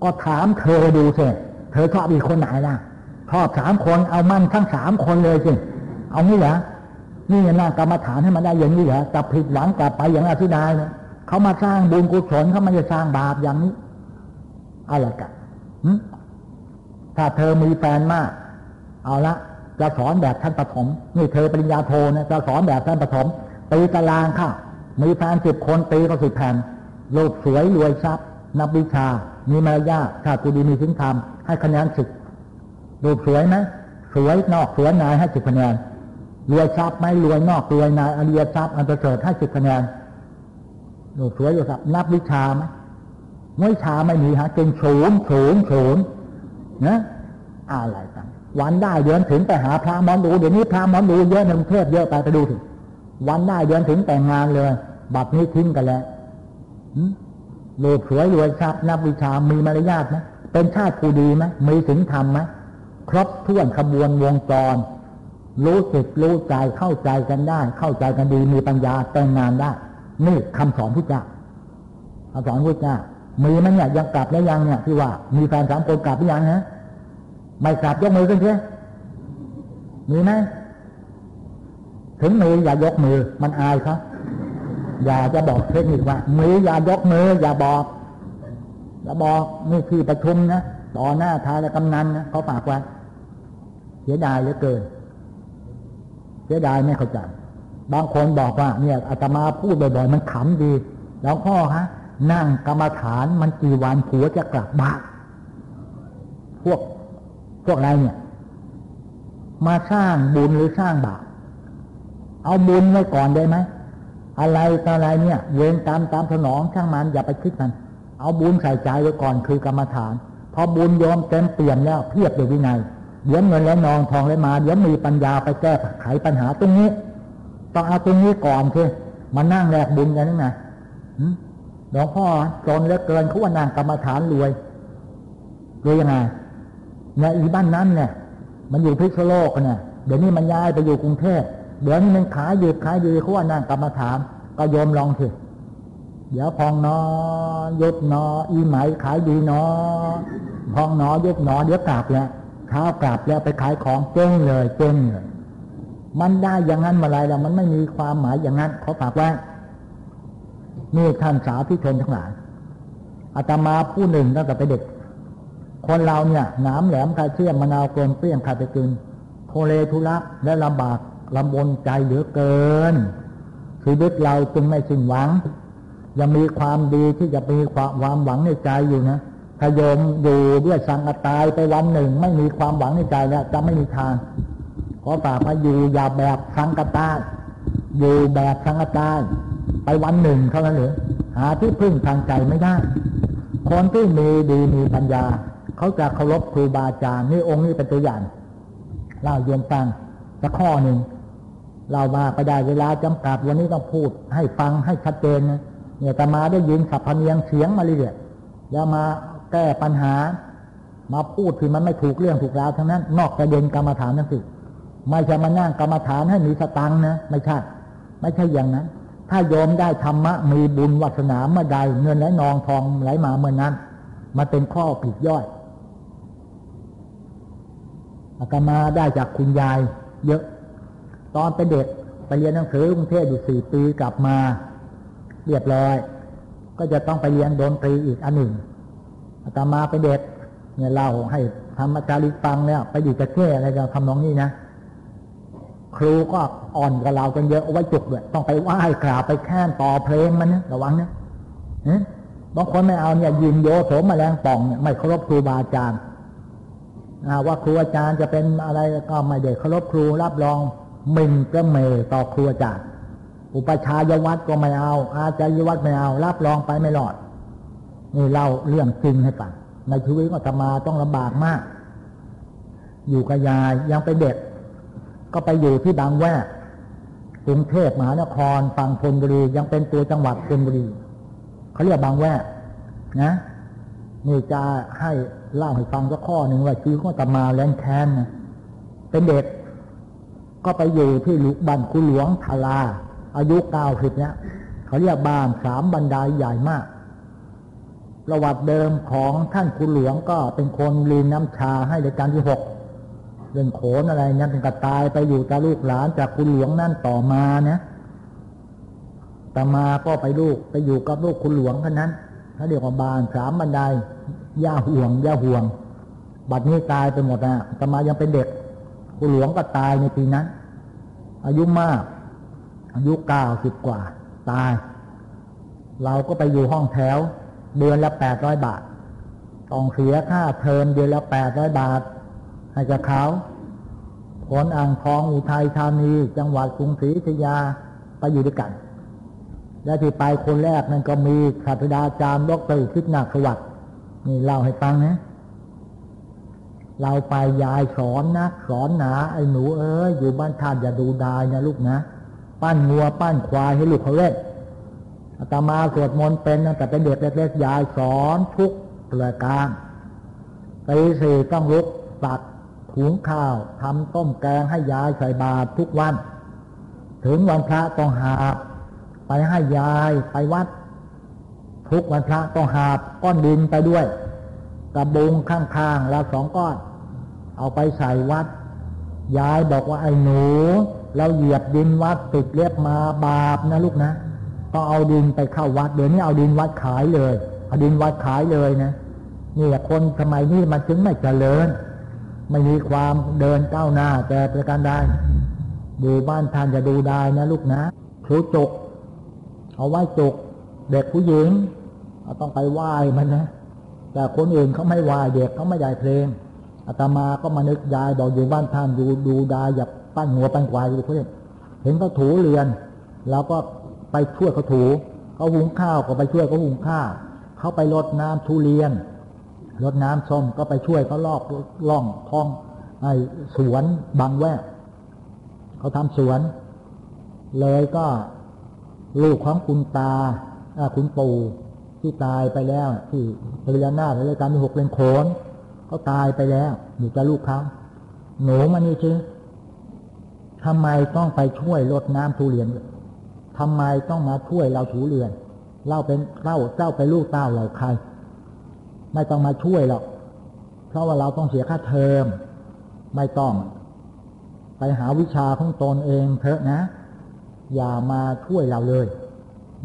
ก็ถามเธอดูสิ เธอชอบอีกคนไหนล่ะชอบสามคนเอามั่นทั้งสามคนเลยสิงเอางี้เหรอนี่น่ากรรมฐานให้มันได้อย่างนี้เหรอจะผิดหวังกลับไปอย่างอธิดายนะเขามาสร้างบุญกุศลเขาไม่จะสร้างบาปอย่างนี้อะไรกันถ้าเธอมีแฟนมาก เอาละจะสอนแบบท่านปฐมนี่เธอปริญญาโทนะจะสอนแบบท่านปฐมตีตารางค่ะมีแฟนสิบคนตีก็สิบแผ่นโลกสวยรวยทรัพย์ นับวิชา มีมารยาทถ้ากูดีมีสินธรรมให้คะแนนสิบรูสวยไหมสวยนอกสวยนายให้สิบคะแนนรวยทรัพย์ไหมรวยนอกรวยนายอริยทรัพย์อันประเสริฐให้สิบคะแนนรูสวยอยู่ครับ นับวิชาไหมวิชาไม่มีฮะเก่งศูนย์ศูนย์ศูนย์นะอะไรกันวันได้เดือนถึงไปหาพระมอนดูเดี๋ยวนี้พระมอนดูเยอะในกรุงเทพเยอะไปไปดูถึงวันได้เดือนถึงแต่งงานเลย บัดนี้ทิ้งกันแล้ว โลภสวยรวยทรัพย์นับวิชามีมารยาทไหมเป็นชาติผู้ดีไหมมีศีลธรรมไหมครบถ้วนขบวนวงจร รู้จิตรู้ใจเข้าใจกันได้ เข้าใจกันดีมีปัญญาแต่งงานได้ นี่คำสอนพุทธเจ้าคำสอนพุทธเจ้ามีไหมเนี่ยยังกลับแล้วยังเนี่ยที่ว่า มีแฟนสามคนกลับหรือยังฮะไม่กลับยกมือขึ้นเถอะมีไหมถึงมืออย่ายกมือมันอายครับ อย่าจะบอกเทคนิคว่ามืออย่ายกมือ อย่าบอกอย่าบอกนี่ที่ประชุมนะต่อหน้าทายและกำนันนะเขาฝากไว้เสียดายเหลือเกิน เสียดายไม่เข้าใจบางคนบอกว่า เนี่ยอาตมาพูดบ่อยๆมันขำดี แล้วพ่อฮะ นั่งกรรมฐานมันกี่วันผัวจะกลับบ้านพวกพวกอะไรเนี่ย มาสร้างบุญหรือสร้างบาปเอาบุญไว้ก่อนได้ไหม อะไรต่ออะไรเนี่ย เวรกรรมตามสนองช่างมันอย่าไปคิดมัน เอาบุญใส่ใจไว้ก่อนคือกรรมฐาน พอบุญยอมเต็มเปี่ยมแล้วเพียบเดี๋ยวินัยเดี๋ยวเงินและนองทองและมาเดี๋ยวมีปัญญาไปแก้ไขปัญหาตรงนี้ ต้องเอาตรงนี้ก่อนคือมานั่งแลกบุญกันนั่นไงหลวงพ่อจนเหลือเกินเขาว่านั่งกรรมฐานรวยรวยยังไงเนี่ยอีบ้านนั้นเนี่ย มันอยู่พิษโลกเนี่ยเดี๋ยวนี้มันย้ายไปอยู่กรุงเทพ เดี๋ยวนี้มันขายยืดขายยืดเขาว่านั่งกรรมฐานก็โยมลองสิเดี๋ยวพองนอยุดนอ อีไหมขายดีนอ พองนอยุดนอ เดี๋ยวกลับแล้วเช้ากลับแล้วไปขายของเจ๊งเลยเจ๊งเลยมันได้อย่างนั้นมาไรแล้วมันไม่มีความหมายอย่างนั้นเขาฝากไว้นี่ท่านสาวที่ชนทั้งหลายอาตมาผู้หนึ่งตั้งแต่ไปเด็ก คนเราเนี่ยหนามแหลมใครเชื่อมมะนาวกลมเปรี้ยงใครไปกินโทเลทุระและลำบาก ลำบนใจเหลือเกินชีวิตเราจึงไม่สิ้นหวัง ยังมีความดีที่จะมีความหวังในใจอยู่นะถ้าโยมอยู่ด้วยสังกตายไปวันหนึ่ง ไม่มีความหวังในใจแล้วจะไม่มีทางขอฝากมาอยู่อย่าแบบสังกตายอยู่แบบสังกตายไปวันหนึ่งเท่านั้นหรือหาที่พึ่งทางใจไม่ได้ คนที่มีดีมีปัญญา เขาจะเคารพครูบาอาจารย์นี่องค์นี้เป็นตัวอย่างเล่าโยมฟังสักข้อหนึ่ง เรามาไปได้เวลาจำกัดวันนี้ต้องพูดให้ฟังให้ชัดเจนนะเนี่ยแต่มาได้ยินสัพพเนียงเสียงมาเรื่อยๆแล้วมาแก้ปัญหา มาพูดที่มันไม่ถูกเรื่องถูกราวทั้งนั้น นอกประเด็นกรรมฐานนั่นสิไม่ใช่มานั่งกรรมฐานให้มีสตังนะไม่ใช่ไม่ใช่อย่างนั้น ถ้าโยมได้ธรรมะมีบุญวัสนาเมื่อใดเงินไหลนองทองไหลมาเมื่อนั้นมาเป็นข้อผิดย่อยอาตมาได้จากคุณยายเยอะ ตอนเป็นเด็กไปเรียนหนังสือกรุงเทพอยู่สี่ปีกลับมาเรียบร้อย ก็จะต้องไปเรียนดนตรีอีกอันหนึ่งอาตมาเป็นเด็กเนี่ยเล่าให้ธรรมจาริฟังเนี่ยไปอยู่จะแค่อะไรจะทำนองนี้นะครูก็อ่อนกับเราจนเยอะเอาไว้จุกด้วยต้องไปไหว้กราบไปแค้นต่อเพลงมันนะระวังนะบางคนไม่เอาเนี่ยยินโยโสมแมลงป่องเนี่ยไม่เคารพครูบาอาจารย์ว่าครูอาจารย์จะเป็นอะไรก็ไม่เด็กเคารพครูรับรอง มินก็เมต่อครูอาจารย์อุปชายวัดก็ไม่เอา อาจารยวัดไม่เอา รับรองไปไม่รอด นี่เล่าเรื่องจริงให้ฟังในชีวิตก็ธรรมาต้องลำบากมาก อยู่กับยายยังเป็นเด็ก ก็ไปอยู่ที่บางแวกกรุงเทพมหานครฝั่งธนบุรียังเป็นตัวจังหวัดธนบุรีเขาเรียกบางแวกนะนี่จะให้เล่าให้ฟังสักข้อหนึ่งว่าชีวิตของตมาแรงแค้นนะเป็นเด็ก ก็ไปอยู่ที่ลุกบันคุหลวงทาราอายุเก้าสิบเนี่ยเขาเรียกบ้านสามบันไดใหญ่มากประวัติเดิมของท่านคุณหลวงก็เป็นคนลีนน้ำชาให้ในการที่หกเรื่องโขนอะไรเนี่ยเป็นกระตายไปอยู่กับลูกหลานจากคุณหลวงนั่นต่อมาเนี่ยต่อมาก็ไปลูกไปอยู่กับลูกคุณหลวงคนนั้นเขาเรียกว่าบานสามบันไดย่าห่วงย่าห่วง บัดนี้ตายไปหมดนะต่อมายังเป็นเด็ก คุณหลวงก็ตายในปีนั้น อายุมาก อายุเก้าสิบกว่า ตาย เราก็ไปอยู่ห้องแถว เดือนละแปดร้อยบาท ต้องเสียค่าเทอมเดือนละแปดร้อยบาท ให้กับเขาผลอ่างทองอุทัยธานี จังหวัดกรุงศรีอยุธยาไปอยู่ด้วยกัน และที่ไปคนแรกนั่นก็มีศาสตราจารย์ดรคิดนาสวัสดนี่เล่าให้ฟังนะ เราไปยายสอนนะสอนหนาไอ้หนูเอ้ยอยู่บ้านท่านอย่าดูดายนะลูกนะ ปั้นงัวปั้นควายให้ลูกเขาเล่นอาตมาสวดมนต์เป็นตั้งแต่เป็นเด็กเล็กๆยายสอนทุกประการตีสี่ต้องลุกตักหุงข้าวทำต้มแกงให้ยายใส่บาตรทุกวัน ถึงวันพระต้องหาบไปให้ยายไปวัด ทุกวันพระต้องหาบก้อนดินไปด้วย กระบุงข้างๆแล้วสองก้อน เอาไปใส่วัด ยายบอกว่าไอ้หนู เราเหยียบดินวัดติดเล็บมาบาปนะลูกนะต้องเอาดินไปเข้าวัด เดี๋ยวนี้เอาดินวัดขายเลย เอาดินวัดขายเลยนะนี่คนสมัยนี้มันจึงไม่เจริญ ไม่มีความเดินก้าวหน้าแต่ประการใดดูบ้านท่านจะดูได้นะลูกนะครูจก เอาไหว้จก เด็กผู้หญิงเราต้องไปไหว้มันนะ แต่คนอื่นเขาไม่ไหว้เด็กเขาไม่ได้เพลงอาตมาก็มานึกยายบอกอยู่บ้านท่านดูดูดายอย่าปั้นหัวปั้นควายดูเพื่อนเห็นเขาถูเรือนเราก็ไปช่วยเขาถูเขาหุงข้าวก็ไปช่วยเขาหุงข้าวเขาไปรดน้ำทุเรียนรดน้ำส้มก็ไปช่วยเขาลอกล่องท้องไอ้สวนบางแวกเขาทำสวน เลยก็ลูกของคุณตาคุณปู่ ที่ตายไปแล้วที่ปริยานาถรายการมีหกเลนโขนเขาตายไปแล้วอยู่กับลูกเขาหนูมานี่ชื่อทำไมต้องไปช่วยลดน้ำทุเรียนทำไมต้องมาช่วยเราถูเรือนเราเป็นเล่าเจ้าไปลูกเต้าเราใคร ไม่ต้องมาช่วยหรอกเพราะว่าเราต้องเสียค่าเทอม ไม่ต้อง ไปหาวิชาของตนเองเถอะนะ อย่ามาช่วยเราเลย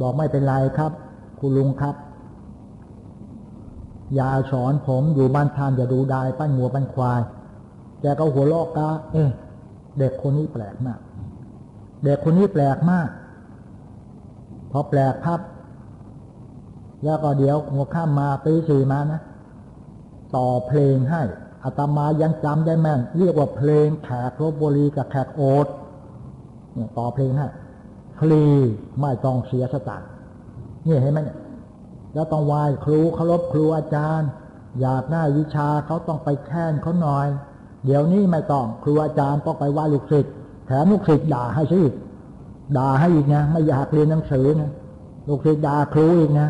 บอกไม่เป็นไรครับ คุณลุงครับ อย่าสอนผมอยู่บ้านทานอย่าดูได้ปั้นงัวปั้นควาย แกก็หัวลอกกาเอ๊ะเด็กคนนี้แปลกมาก เด็กคนนี้แปลกมาก พอแปลกครับ แล้วก็เดี๋ยวหัวข้ามมาตีสี่มานะ ต่อเพลงให้อาตมายังจำได้แม่น เรียกว่าเพลงแขกรบบุรีกับแขกโอดเนี่ยต่อเพลงให้ฟรีไม่ต้องเสียสตางค์นี่เห็นไหมเนี่ย แล้วต้องไหว้ครูเคารพครูอาจารย์ อยากได้าวิชาเขาต้องไปแค้นเขาหน่อย เดี๋ยวนี้ไม่ต้องครูอาจารย์ต้องไปไหว้ลูกศิษย์แถมลูกศิษย์ด่าให้ซิด่าให้อีกนะไม่อยากเรียนหนังสือนะลูกศิษย์ด่าครูอีกนะ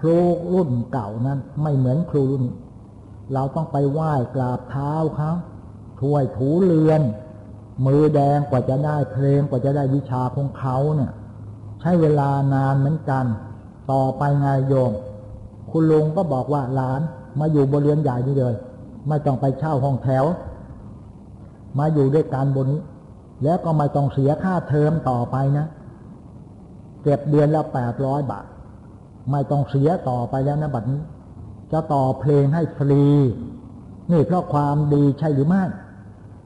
ครูรุ่นเก่านั้น ไม่เหมือนครูรุ่น เราต้องไปไหว้กราบเท้าเขาถ้วยถูเรือน มือแดงกว่าจะได้เพลงกว่าจะได้วิชาของเขาเนี่ย ใช้เวลานานเหมือนกัน ต่อไปไงโยม คุณลุงก็บอกว่าหลานมาอยู่บริเวณใหญ่นี่เลย ไม่ต้องไปเช่าห้องแถว มาอยู่ด้วยกันบนนี้ แล้วก็ไม่ต้องเสียค่าเทอมต่อไปนะ เก็บเดือนละแปดร้อยบาท ไม่ต้องเสียต่อไปแล้วนะบัดนี้ จะต่อเพลงให้ฟรี นี่เพราะความดีใช่หรือไม่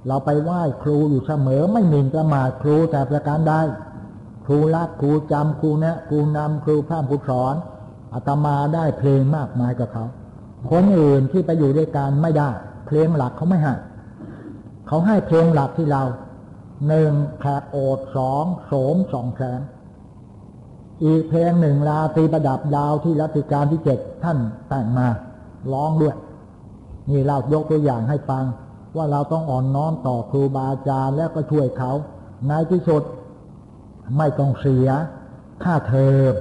เราไปไหว้ครูอยู่เสมอไม่หมิ่นประมาทครูแต่ประการใด ครูรักครูจำครูแนะครูนำครูพร่ำครูสอนอาตมาได้เพลงมากมายกับเขาคนอื่นที่ไปอยู่ด้วยกันไม่ได้ เพลงหลักเขาไม่ให้เขาให้เพลงหลักที่เราหนึ่งแขกโอดสองโสมสองแสงอีกเพลงหนึ่งลาตีประดับดาวที่รัติการที่เจ็ดท่านแต่งมาร้องด้วย นี่เรายกตัวอย่างให้ฟัง ว่าเราต้องอ่อนน้อมต่อครูบาอาจารย์แล้วก็ช่วยเขาในที่สุด ไม่ต้องเสีย ค่าเทอม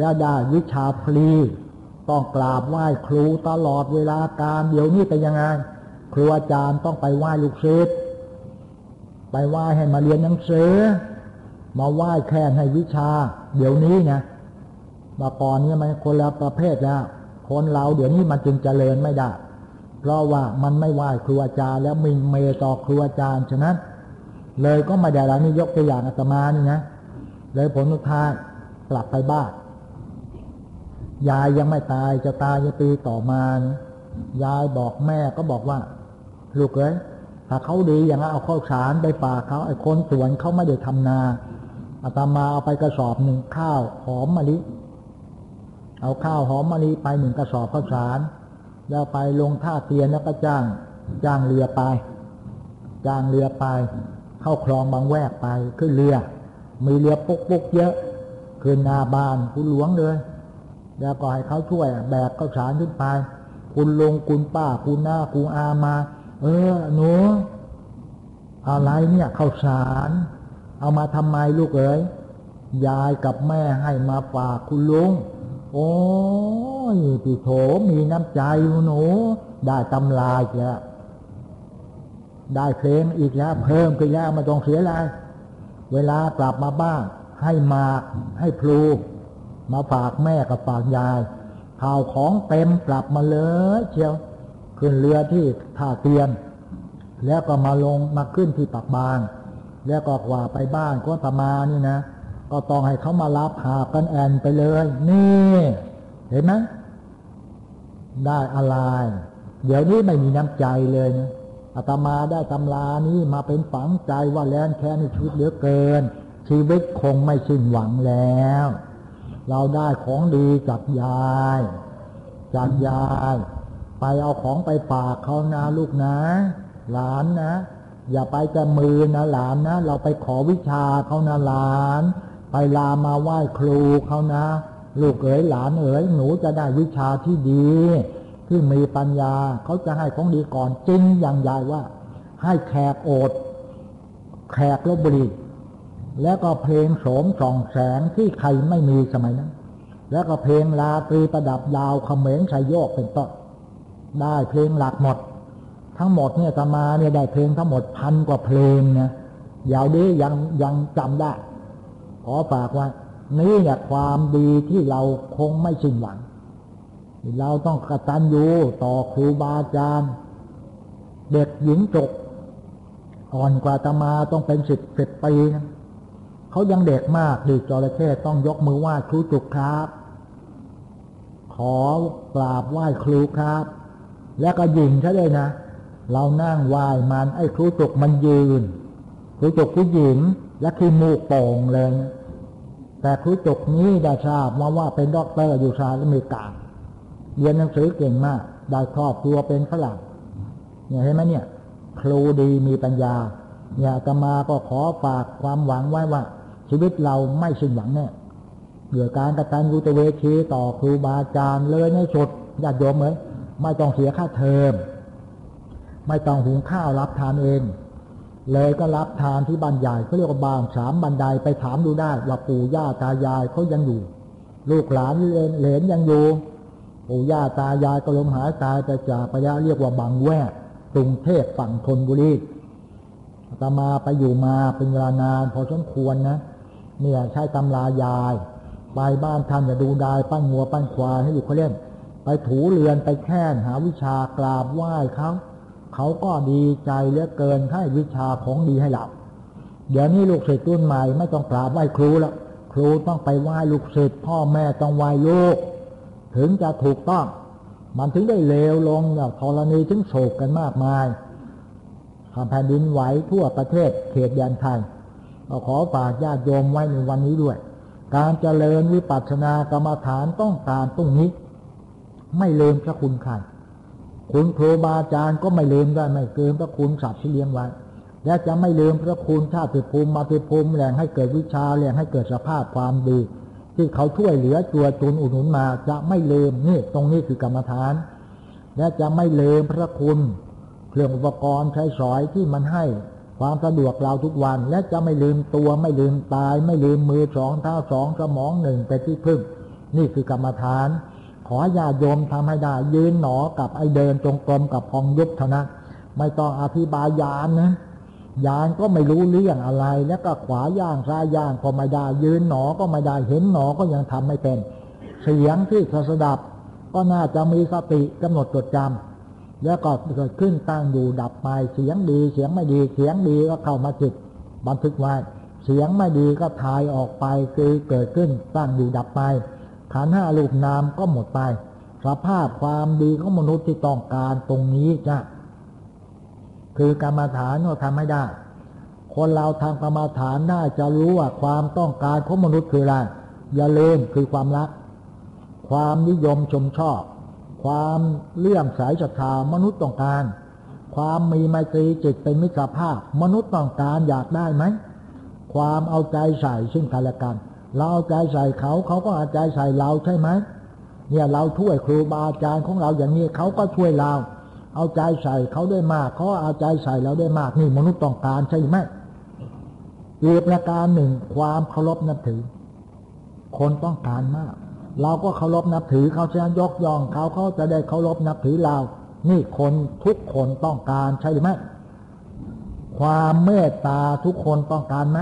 ยาด้วิชาฟรีต้องกราบไหว้ครูตลอดเวลาการเดี๋ยวนี้เป็นยังไง ครูอาจารย์ต้องไปไหว้ลูกศิษย์ไปไหว้ให้มาเรียนหนังสือ มาไหว้แค่ให้วิชา เดี๋ยวนี้นะมาก่อนนี้มันคนละประเภทแล้วคนเราเดี๋ยวนี้มันจึงเจริญไม่ได้ เพราะว่ามันไม่ไหว้ครูอาจารย์แล้วมีเมต่อครูอาจารย์ฉะนั้น เลยก็ไม่ได้แล้วนี่ยกตัวอย่างอาตมานี่นะเลยผลสุดท้ายกลับไปบ้านยายยังไม่ตายจะตายในปีต่อมายายบอกแม่ก็บอกว่า ลูกเอ้ยถ้าเขาดีอย่างนั้นเอาข้าวสารไปฝากเขาไอ้คนสวนเขาไม่ได้ทำนาอาตมาเอาไปกระสอบหนึ่งข้าวหอมมะลิ เอาข้าวหอมมะลิไปหนึ่งกระสอบข้าวสารแล้วไปลงท่าเตียนแล้วก็จ้าง จ้างเรือไป จ้างเรือไป เข้าคลองบางแวกไปขึ้นเรือ มีเรือปุ๊กปุ๊กเยอะขึ้นนาบานคุณหลวงเลย แล้วก็ให้เขาช่วย แบกข้าวสารขึ้นไป คุณลุงคุณป้า คุณหน้าคุณอามา เออหนูอะไรเนี่ยข้าวสาร เอามาทำไมลูกเอ๋ยยายกับแม่ให้มาฝากคุณลุง โอ้ยพี่โถมีน้ำใจหนู ได้ตำลายแล้ว ได้เพลงอีกแล้ว เพิ่มขึ้นแล้วมาต้องเสียอะไรเวลากลับมาบ้านให้มาให้พลูมาฝากแม่กับฝากยายข่าวของเต็มกลับมาเลยเชียวขึ้นเรือที่ท่าเตียน แล้วก็มาลงมาขึ้นที่ปักบาง แล้วก็กว่าไปบ้านก็ตมานี่นะ ก็ต้องให้เขามารับหากันแอนไปเลย นี่ เห็นไหมได้อะไร เดี๋ยวนี้ไม่มีน้ำใจเลยนะ อาตมาได้ตำรานี้มาเป็นฝังใจว่าแลนแค้นในชีวิตเหลือเกิน ชีวิตคงไม่สิ้นหวังแล้ว เราได้ของดีจากยาย จากยาย ไปเอาของไปฝากเขานะลูกนะ หลานนะ อย่าไปจะมือนะหลานนะ เราไปขอวิชาเขานะหลาน ไปลามาไหว้ครูเขานะ ลูกเอ๋ยหลานเอ๋ยหนูจะได้วิชาที่ดี ที่มีปัญญาเขาจะให้ของดีก่อนจริงอย่างใหญ่ว่า ให้แขกโอด แขกลบบุรี แล้วก็เพลงโสมส่องแสงที่ใครไม่มีสมัยนั้น แล้วก็เพลงลาตรีประดับดาวเขมรชัยโยกเป็นต้นได้เพลงหลักหมด ทั้งหมดเนี่ยตมาเนี่ยได้เพลงทั้งหมดพันกว่าเพลงนะยาวดียังยังจำได้ ขอฝากว่านี่แหละความดีที่เราคงไม่สิ้นหวัง เราต้องกระตัญญูต่อครูบาอาจารย์ เด็กหญิงจกอ่อนกว่าตมาต้องเป็นสิบสิบปีนะเขายังเด็กมากดีจระเข้ต้องยกมือไหว้ครูจุกครับ ขอกราบไหว้ครูครับ แล้วก็ยิงใช่เลยนะ เรานั่งไหว้มันไอ้ครูจุกมันยืน ครูจุกผู้หญิงและคือมูกโป่งเลยนะแต่ครูจุกนี้ได้ทราบมาว่าเป็นด็อกเตอร์อยู่สหรัฐอเมริกา เรียนหนังสือเก่งมาก ได้ครอบครัวเป็นฝรั่งเนี่ยเห็นไหมเนี่ย ครูดีมีปัญญา เนี่ยอาตมาก็ขอฝากความหวังไว้ว่า ชีวิตเราไม่สิ้นหวังแน่เดือการกระตันยูตเวทีต่อครูบาอาจารย์เลยในสุดญาติโยมเหมไม่ต้องเสียค่าเทอม ไม่ต้องหุงข้าวรับทานเอง เลยก็รับทานที่บ้านใหญ่เขาเรียกว่าบางสามบันไดไปถามดูได้ว่าปู่ย่าตายายเขายังอยู่ ลูกหลานเหลนยังอยู่ ปู่ย่าตายายก็ล้มหายตายไปจากปยะเรียกว่าบางแวกกรุงเทพฝั่งธนบุรีตมาไปอยู่มาเป็นเวลานานพอสมควรนะเนี่ยใช้ตำรายาย ไปบ้านท่านจะดูดายปั้นงัวปั้นควายให้อยู่เขาเล่น ไปถูเรือนไปแค่นหาวิชากราบไหว้เขาเขาก็ดีใจเหลือเกินให้วิชาของดีให้เราเดี๋ยวนี้ลูกศิษย์รุ่นใหม่ไม่ต้องกราบไหว้ครูแล้ว ครูต้องไปไหว้ลูกศิษย์พ่อแม่ต้องไหว้ลูก ถึงจะถูกต้อง มันถึงได้เลวลงอย่างธรณีถึงโศกกันมากมายแผ่นดินไหวทั่วประเทศเขตแดนไทยเราขอฝากญาติโยมไว้ในวันนี้ด้วย การเจริญวิปัสสนากรรมฐานต้องการตรงนี้ ไม่ลืมพระคุณใครคุณครูบาอาจารย์ก็ไม่ลืมได้ไม่เกินพระคุณสัตว์ที่เลี้ยงไว้ และจะไม่ลืมพระคุณชาติภูมิมาติภูมิแหล่งให้เกิดวิชาแหล่งให้เกิดสภาพความดี ที่เขาช่วยเหลือตัวจุนอุดหนุนมาจะไม่ลืมนี่ตรงนี้คือกรรมฐาน และจะไม่ลืมพระคุณเครื่องอุปกรณ์ใช้สอยที่มันให้ความสะดวกเราทุกวัน และจะไม่ลืมตัวไม่ลืมตาย ไม่ลืมมือสองเท้าสองสมองหนึ่งเป็นที่พึ่ง นี่คือกรรมฐาน ขอญาโยมทำให้ได้ยืนหนอกับไอเดินจงกรมกับพองยุบเท่านั้นไม่ต้องอธิบายยานนะ ยานก็ไม่รู้เรื่องอะไร แล้วก็ขวาย่างซ้ายย่างก็ไม่ได้ ยืนหนอก็ไม่ได้ เห็นหนอก็ยังทำไม่เป็น เสียงที่สดับ ก็น่าจะมีสติกำหนดจดจำแล้วก็เกิดขึ้นตั้งอยู่ดับไป เสียงดี เสียงไม่ดี เสียงดีก็เข้ามาจิตบันทึกไว้ เสียงไม่ดีก็ทายออกไป คือเกิดขึ้นตั้งอยู่ดับไปขันห้าลูกนามก็หมดไป สภาพความดีของมนุษย์ที่ต้องการตรงนี้จ้ะ คือกรรมฐานเราทำให้ได้ คนเราทำกรรมฐานได้จะรู้ว่าความต้องการของมนุษย์คืออะไรอย่าลืมคือความรัก ความนิยมชมชอบ ความเลื่อมสายศรัทธามนุษย์ต้องการ ความมีไมตรีจิตเป็นมิตรภาพ มนุษย์ต้องการอยากได้ไหมความเอาใจใส่ซึ่งกันและกัน เราเอาใจใส่เขาเขาก็เอาใจใส่เราใช่ไหมเนี่ยเราช่วยครูบาอาจารย์ของเราอย่างนี้เขาก็ช่วยเรา เอาใจใส่เขาได้มากเขาเอาใจใส่เราได้มากนี่มนุษย์ต้องการใช่ไหมอีกประการหนึ่งความเคารพนับถือ คนต้องการมาก เราก็เคารพนับถือเขาฉะนั้นยกย่องเขาเขาจะได้เคารพนับถือเรา นี่คนทุกคนต้องการใช่ไหมความเมตตาทุกคนต้องการไหม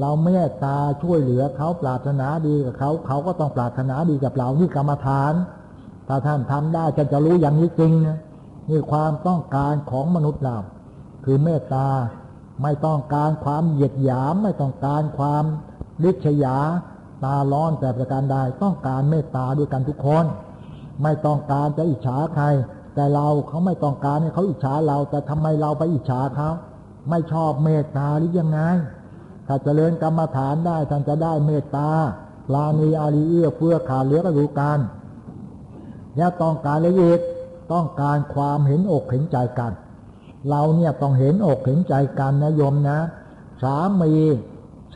เราเมตตาช่วยเหลือเขาปรารถนาดีกับเขา เขาก็ต้องปรารถนาดีกับเรานี่กรรมฐาน ถ้าท่านทำได้จะจะรู้อย่างนี้จริงนะ นี่ความต้องการของมนุษย์เรา คือเมตตาไม่ต้องการความเหยียดหยาม ไม่ต้องการความริษยา ตาร้อนแต่ประการใดต้องการเมตตาด้วยกันทุกคน ไม่ต้องการจะอิจฉาใคร แต่เราเขาไม่ต้องการให้เขาอิจฉาเรา แต่ทำไมเราไปอิจฉาเขาไม่ชอบเมตตาหรือยังไงถ้าเจริญกรรมฐานได้ท่านจะได้เมตตาลานีอารีเอื้อเพื่อขาเหลือก็รู้กันและต้องการละเอียด ต้องการความเห็นอกเห็นใจกัน เราเนี่ยต้องเห็นอกเห็นใจกันนะโยมนะ สามี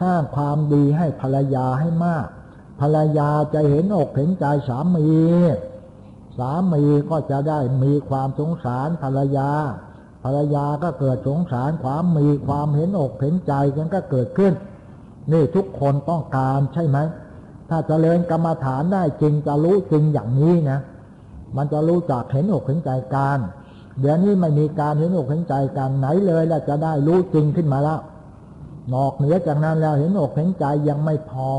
สร้างความดีให้ภรรยาให้มาก ภรรยาจะเห็นอกเห็นใจสามี สามีก็จะได้มีความสงสารภรรยา ภรรยาก็เกิดสงสารความมีความเห็นอกเห็นใจกันก็เกิดขึ้น นี่ทุกคนต้องการใช่ไหม ถ้าจเจริญกรรมฐานได้จริงจะรู้จริงอย่างนี้นะ มันจะรู้จักเห็นอกเห็นใจกัน เดี๋ยวนี้ไม่มีการเห็นอกเห็นใจกันไหนเลยแล้วจะได้รู้จริงขึ้นมาแล้วนอกเหนือจากนั้นแล้วเห็นอกเห็นใจยังไม่พอ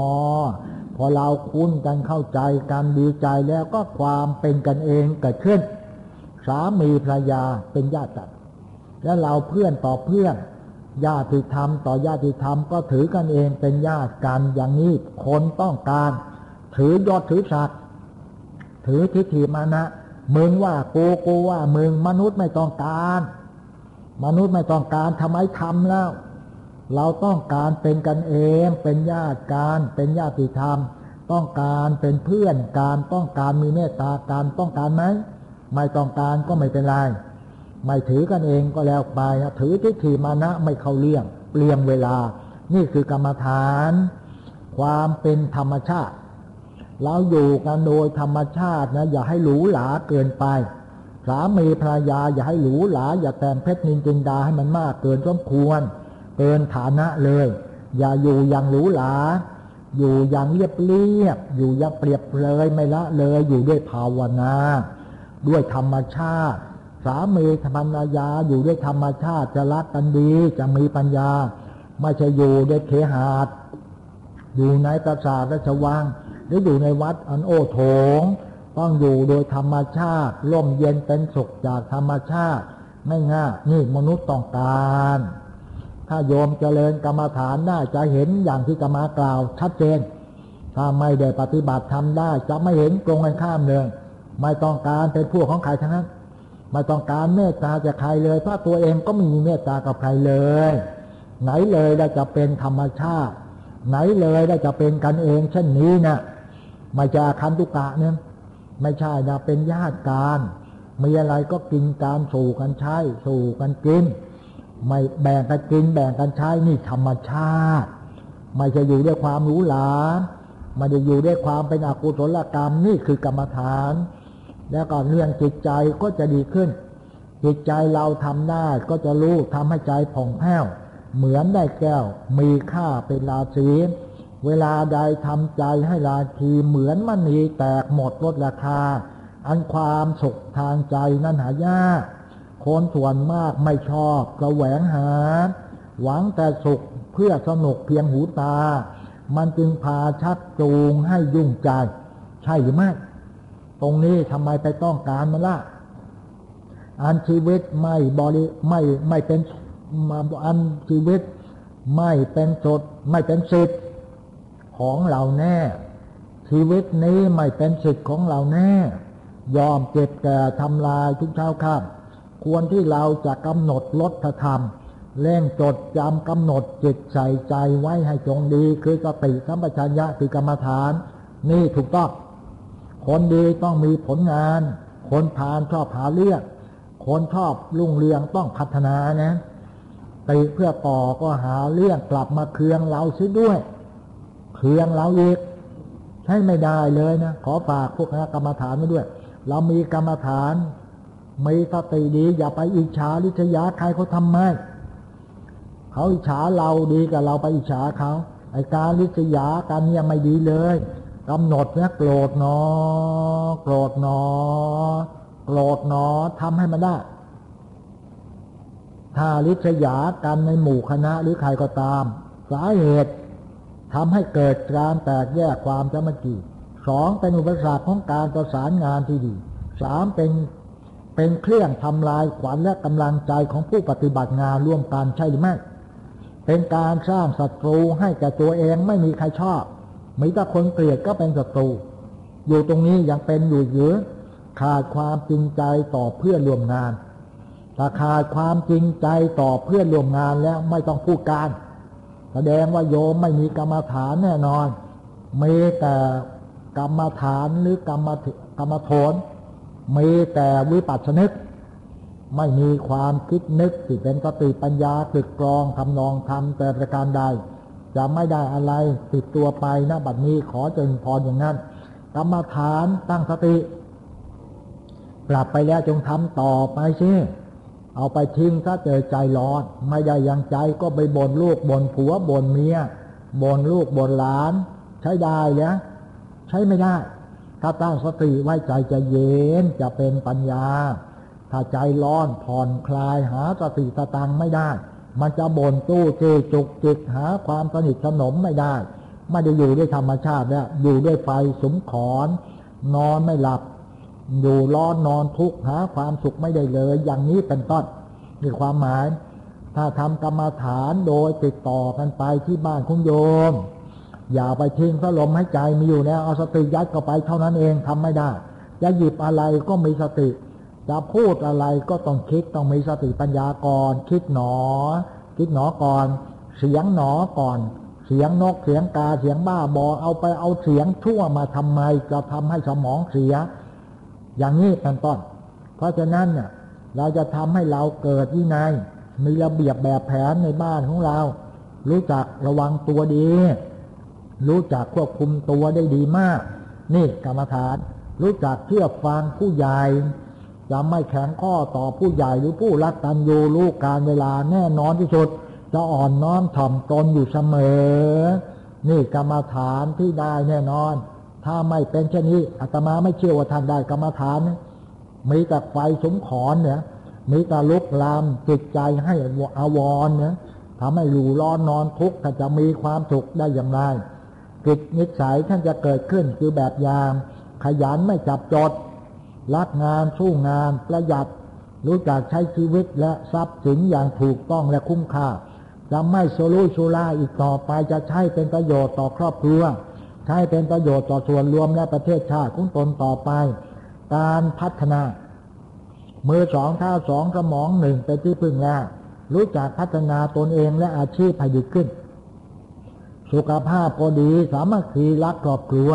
พอเราคุ้นกันเข้าใจกันดีใจแล้วก็ความเป็นกันเองเกิดขึ้น สามีภรรยาเป็นญาติกันและเราเพื่อนต่อเพื่อนญาติธรรมต่อญาติธรรมก็ถือกันเองเป็นญาติกันอย่างนี้คนต้องการ ถือยอดถือศักดิ์ ถือทิฏฐิมานะมึงว่ากูกูว่ามึงมนุษย์ไม่ต้องการ มนุษย์ไม่ต้องการทำไมทำแล้ว เราต้องการเป็นกันเอง เป็นญาติการเป็นญาติธรรม ต้องการเป็นเพื่อนการต้องการมีเมตตาการต้องการไหมไม่ต้องการก็ไม่เป็นไรไม่ถือกันเองก็แล้วไปถือทิฏฐิมานะไม่เข้าเลี่ยงเปลี่ยงเวลา นี่คือกรรมฐาน ความเป็นธรรมชาติ เราอยู่กันโดยธรรมชาตินะอย่าให้หรูหราเกินไปสามีภรรยาอย่าให้หรูหราอย่าแต่งเพชรนินจินดาให้มันมากเกินสมควร เกินฐานะเลย อย่าอยู่อย่างหรูหราอยู่อย่างเรียบเรียบ อยู่อย่างเปรียบเลยไม่ละเลยอยู่ด้วยภาวนา ด้วยธรรมชาติ สามีธรรมยาอยู่ด้วยธรรมชาติจะรักกันดีจะมีปัญญา ไม่ใช่อยู่ด้วยเคหาดอยู่ในปราสาทราชวัง หรืออยู่ในวัดอันโอโถง ต้องอยู่โดยธรรมชาติร่มเย็นเป็นสุขจากธรรมชาติไม่ง่ายนี่มนุษย์ต้องการ ถ้าโยมเจริญกรรมฐานได้จะเห็นอย่างที่กรรมากล่าวชัดเจน ถ้าไม่ได้ปฏิบัติทำได้จะไม่เห็นตรงกันข้ามเลยไม่ต้องการเป็นพวกของใครทั้งนั้นไม่ต้องการเมตตาจากใครเลย เพราะตัวเองก็ไม่มีเมตตากับใครเลย ไหนเลยได้จะเป็นธรรมชาติ ไหนเลยได้จะเป็นกันเองเช่นนี้นะ ไม่จะคันตุกะเนี่ยไม่ใช่นะเป็นญาติการมีอะไรก็กินการสู่กันใช้สู่กันกิน ไม่แบ่งกันกินแบ่งกันใช้นี่ธรรมชาติ ไม่จะอยู่ด้วยความหรูหลาไม่ได้อยู่ด้วยความเป็นอกุศลกรรมนี่คือกรรมฐาน แล้วก็เรื่องจิตใจก็จะดีขึ้น จิตใจเราทำได้ก็จะรู้ทำให้ใจผ่องแผ้ว เหมือนได้แก้ว มีค่าเป็นราศี เวลาใดทำใจให้ราชีเหมือนมันนีแตกหมดลดราคา อันความสุขทางใจนั้นหายากคนส่วนมากไม่ชอบกระแหวงหา หวังแต่สุขเพื่อสนุกเพียงหูตา มันจึงพาชักจูงให้ยุ่งใจ ใช่หรือไม่ ตรงนี้ทำไมไปต้องการมันละอันชีวิตไม่บริไม่ไม่เป็นอันชีวิตไม่เป็นสดไม่เป็นสิทธิ์ ของเราแน่ ชีวิตนี้ไม่เป็นสิทธิ์ของเราแน่ ยอมเจ็บแก่ทำลายทุกเช้าข้ามควรที่เราจะกำหนดลดธรรมเล่งจดจำกำหนดจิตใส่ใจไว้ให้จงดี คือสติสัมปชัญญะคือกรรมฐาน นี่ถูกต้อง คนดีต้องมีผลงาน คนผ่านชอบหาเรื่องคนชอบลุ่งเรืองต้องพัฒนานะติเพื่อต่อก็หาเรื่องกลับมาเคืองเราซิด้วย เคืองเราอีกใช่ไม่ได้เลยนะขอฝากพวกคณะกรรมฐานไว้ด้วย เรามีกรรมฐานมีสติดีอย่าไปอิจฉาลิษยาใครเขาทำไมเขาอิจฉาเราดีกับเราไปอิจฉาเขาไอการลิษยากันเนี่ยไม่ดีเลยกำหนดเนี่ยโกรธหนอโกรธหนอโกรธหนอทำให้มันได้ถ้าลิษยากันในหมู่คณะหรือใครก็ตาม สาเหตุ ทำให้เกิดการแตกแยกความสามัคคีสองเป็นอุปสรรคของการประสานงานที่ดีสามเป็นเป็นเครื่องทำลายขวัญและกำลังใจของผู้ปฏิบัติงานร่วมกันใช่หรือไม่ เป็นการสร้างศัตรูให้แก่ตัวเองไม่มีใครชอบมีแต่คนเกลียดก็เป็นศัตรู อยู่ตรงนี้ยังเป็นอยู่เยอขาดความจริงใจต่อเพื่อนร่วมงานถ้าขาดความจริงใจต่อเพื่อนร่วมงานแล้วไม่ต้องพูดการ แสดงว่าโยมไม่มีกรรมฐานแน่นอนมีแต่กรรมฐานหรือกรรมกรรมโทนมีแต่วิปัสสนึก ไม่มีความคิดนึกที่เป็นสติปัญญาตึกกรองทำนองทำแต่ประการใด จะไม่ได้อะไรติดตัวไปนะบัดนี้ขอเจริญพรอย่างนั้น กรรมฐานตั้งสติกลับไปแล้วจงทำต่อไปใช่ เอาไปทิ้งถ้าเจอใจร้อน ไม่ได้ยังใจก็ไปบ่นลูกบ่นผัวบ่นเมียบ่นลูกบ่นหลาน ใช้ได้เนี่ยใช้ไม่ได้ ถ้าตั้งสติไว้ใจจะเย็นจะเป็นปัญญา ถ้าใจร้อนผ่อนคลายหาสติสตังไม่ได้ มันจะบ่นตู้เจจุกจิกหาความสนิทสนมไม่ได้ ไม่ได้อยู่ด้วยธรรมชาติแล้วอยู่ด้วยไฟสมขอนนอนไม่หลับ อยู่ร้อนนอนทุกข์หาความสุขไม่ได้เลย อย่างนี้เป็นต้นมีความหมาย ถ้าทำกรรมฐานโดยติดต่อกันไปที่บ้านคุณโยม อย่าไปทิ้งพระลมให้ใจมีอยู่แล้วเอาสติยัดเข้าไปเท่านั้นเองทำไม่ได้จะหยิบอะไรก็มีสติจะพูดอะไรก็ต้องคิดต้องมีสติปัญญาก่อนคิดหนอ คิดหนอก่อน เสียงหนอก่อน เสียงนกเสียงกาเสียงบ้าบอเอาไปเอาเสียงชั่วมาทำไมจะทำให้สมองเสีย อย่างนี้เป็นต้น เพราะฉะนั้นเนี่ยเราจะทำให้เราเกิดวินัยมีระเบียบแบบแผนในบ้านของเรา รู้จักระวังตัวดี รู้จักควบคุมตัวได้ดีมาก นี่กรรมฐาน รู้จักเชื่อฟังผู้ใหญ่จะไม่แข็งข้อต่อผู้ใหญ่หรือผู้รักตันยูรู้การเวลาแน่นอนที่สุด จะอ่อนน้อมถ่อมตนอยู่เสมอ นี่กรรมฐานที่ได้แน่นอน ถ้าไม่เป็นเช่นนี้อาตมาไม่เชื่อว่าท่านได้กรรมฐานมีแต่ไฟสมขอนเนี่ย มีแต่ลุกลามจิตใจให้อาวรเนี่ยทำให้หลูร้อนนอนทุกข์ถ้าจะมีความสุขได้อย่างไรกิจนิสัยท่านจะเกิดขึ้นคือแบบยามขยันไม่จับจด รักงานสู้งานประหยัด รู้จักใช้ชีวิตและทรัพย์สินอย่างถูกต้องและคุ้มค่าจะไม่สุรุ่ยสุร่ายอีกต่อไปจะใช้เป็นประโยชน์ต่อครอบครัว ใช้เป็นประโยชน์ต่อส่วนรวมและประเทศชาติของตนต่อไป การพัฒนา มือสองเท้าสองสมองหนึ่งเป็นที่พึ่งแล้วรู้จักพัฒนาตนเองและอาชีพให้ดีขึ้น สุขภาพก็ดีสามัคคีรักครอบครัว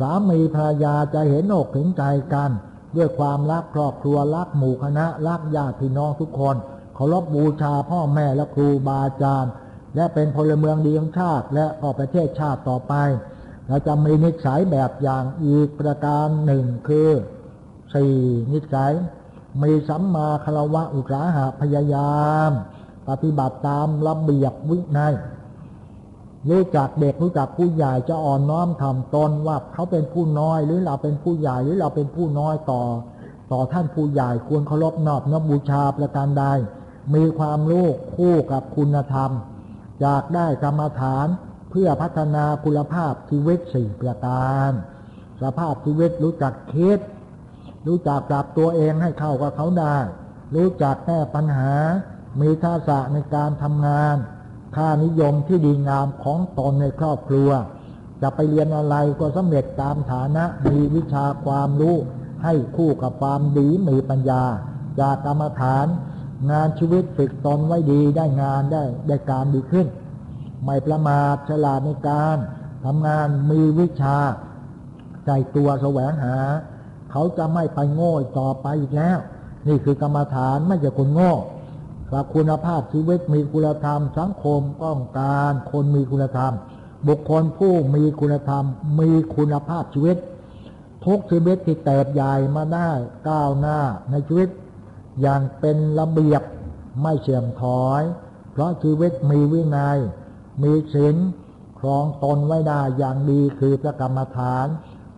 สามีภรรยาจะเห็นอกเห็นใจกัน ด้วยความรักครอบครัวรักหมู่คณะรักญาติพี่น้องทุกคนเคารพบูชาพ่อแม่และครูบาอาจารย์ และเป็นพลเมืองดีของชาติและต่อประเทศชาติต่อไป เราจะมีนิสัยแบบอย่างอีกประการหนึ่งคือสี่นิสัย มีสัมมาคารวะอุตสาหะพยายาม ปฏิบัติตามระเบียบวินัยรู้จักเด็กรู้จักผู้ใหญ่จะอ่อนน้อมทำตนว่าเขาเป็นผู้น้อยหรือเราเป็นผู้ใหญ่หรือเราเป็นผู้น้อยต่อ ต่อท่านผู้ใหญ่ควรเคารพนอบนบบูชาประการใด มีความรู้คู่กับคุณธรรมอยากได้กรรมฐาน เพื่อพัฒนาคุณภาพชีวิตสี่ประการ สภาพชีวิตรู้จักคิด รู้จักปรับตัวเองให้เข้ากับเขาได้ รู้จักแก้ปัญหา มีทักษะในการทำงาน ค่านิยมที่ดีงามของตนในครอบครัว จะไปเรียนอะไรก็สำเร็จตามฐานะมีวิชาความรู้ให้คู่กับความดีมีปัญญา จากกรรมฐาน งานชีวิตฝึกตนไว้ดีได้งานได้ได้การดีขึ้น ไม่ประมาทฉลาดในการทำงานมีวิชาใจตัวแสวงหา เขาจะไม่ไปโง่ต่อไปอีกแล้ว นี่คือกรรมฐานไม่ใช่คนโง่ถ้าคุณภาพชีวิตมีคุณธรรม สังคมต้องการคนมีคุณธรรม บุคคลผู้มีคุณธรรม มีคุณภาพชีวิต ทุกชีวิตที่เติบใหญ่มาได้ก้าวหน้าในชีวิต อย่างเป็นระเบียบไม่เสื่อมถอย เพราะชีวิตมีวินัย มีศีลครองตนไว้ได้อย่างดีคือพระกรรมฐาน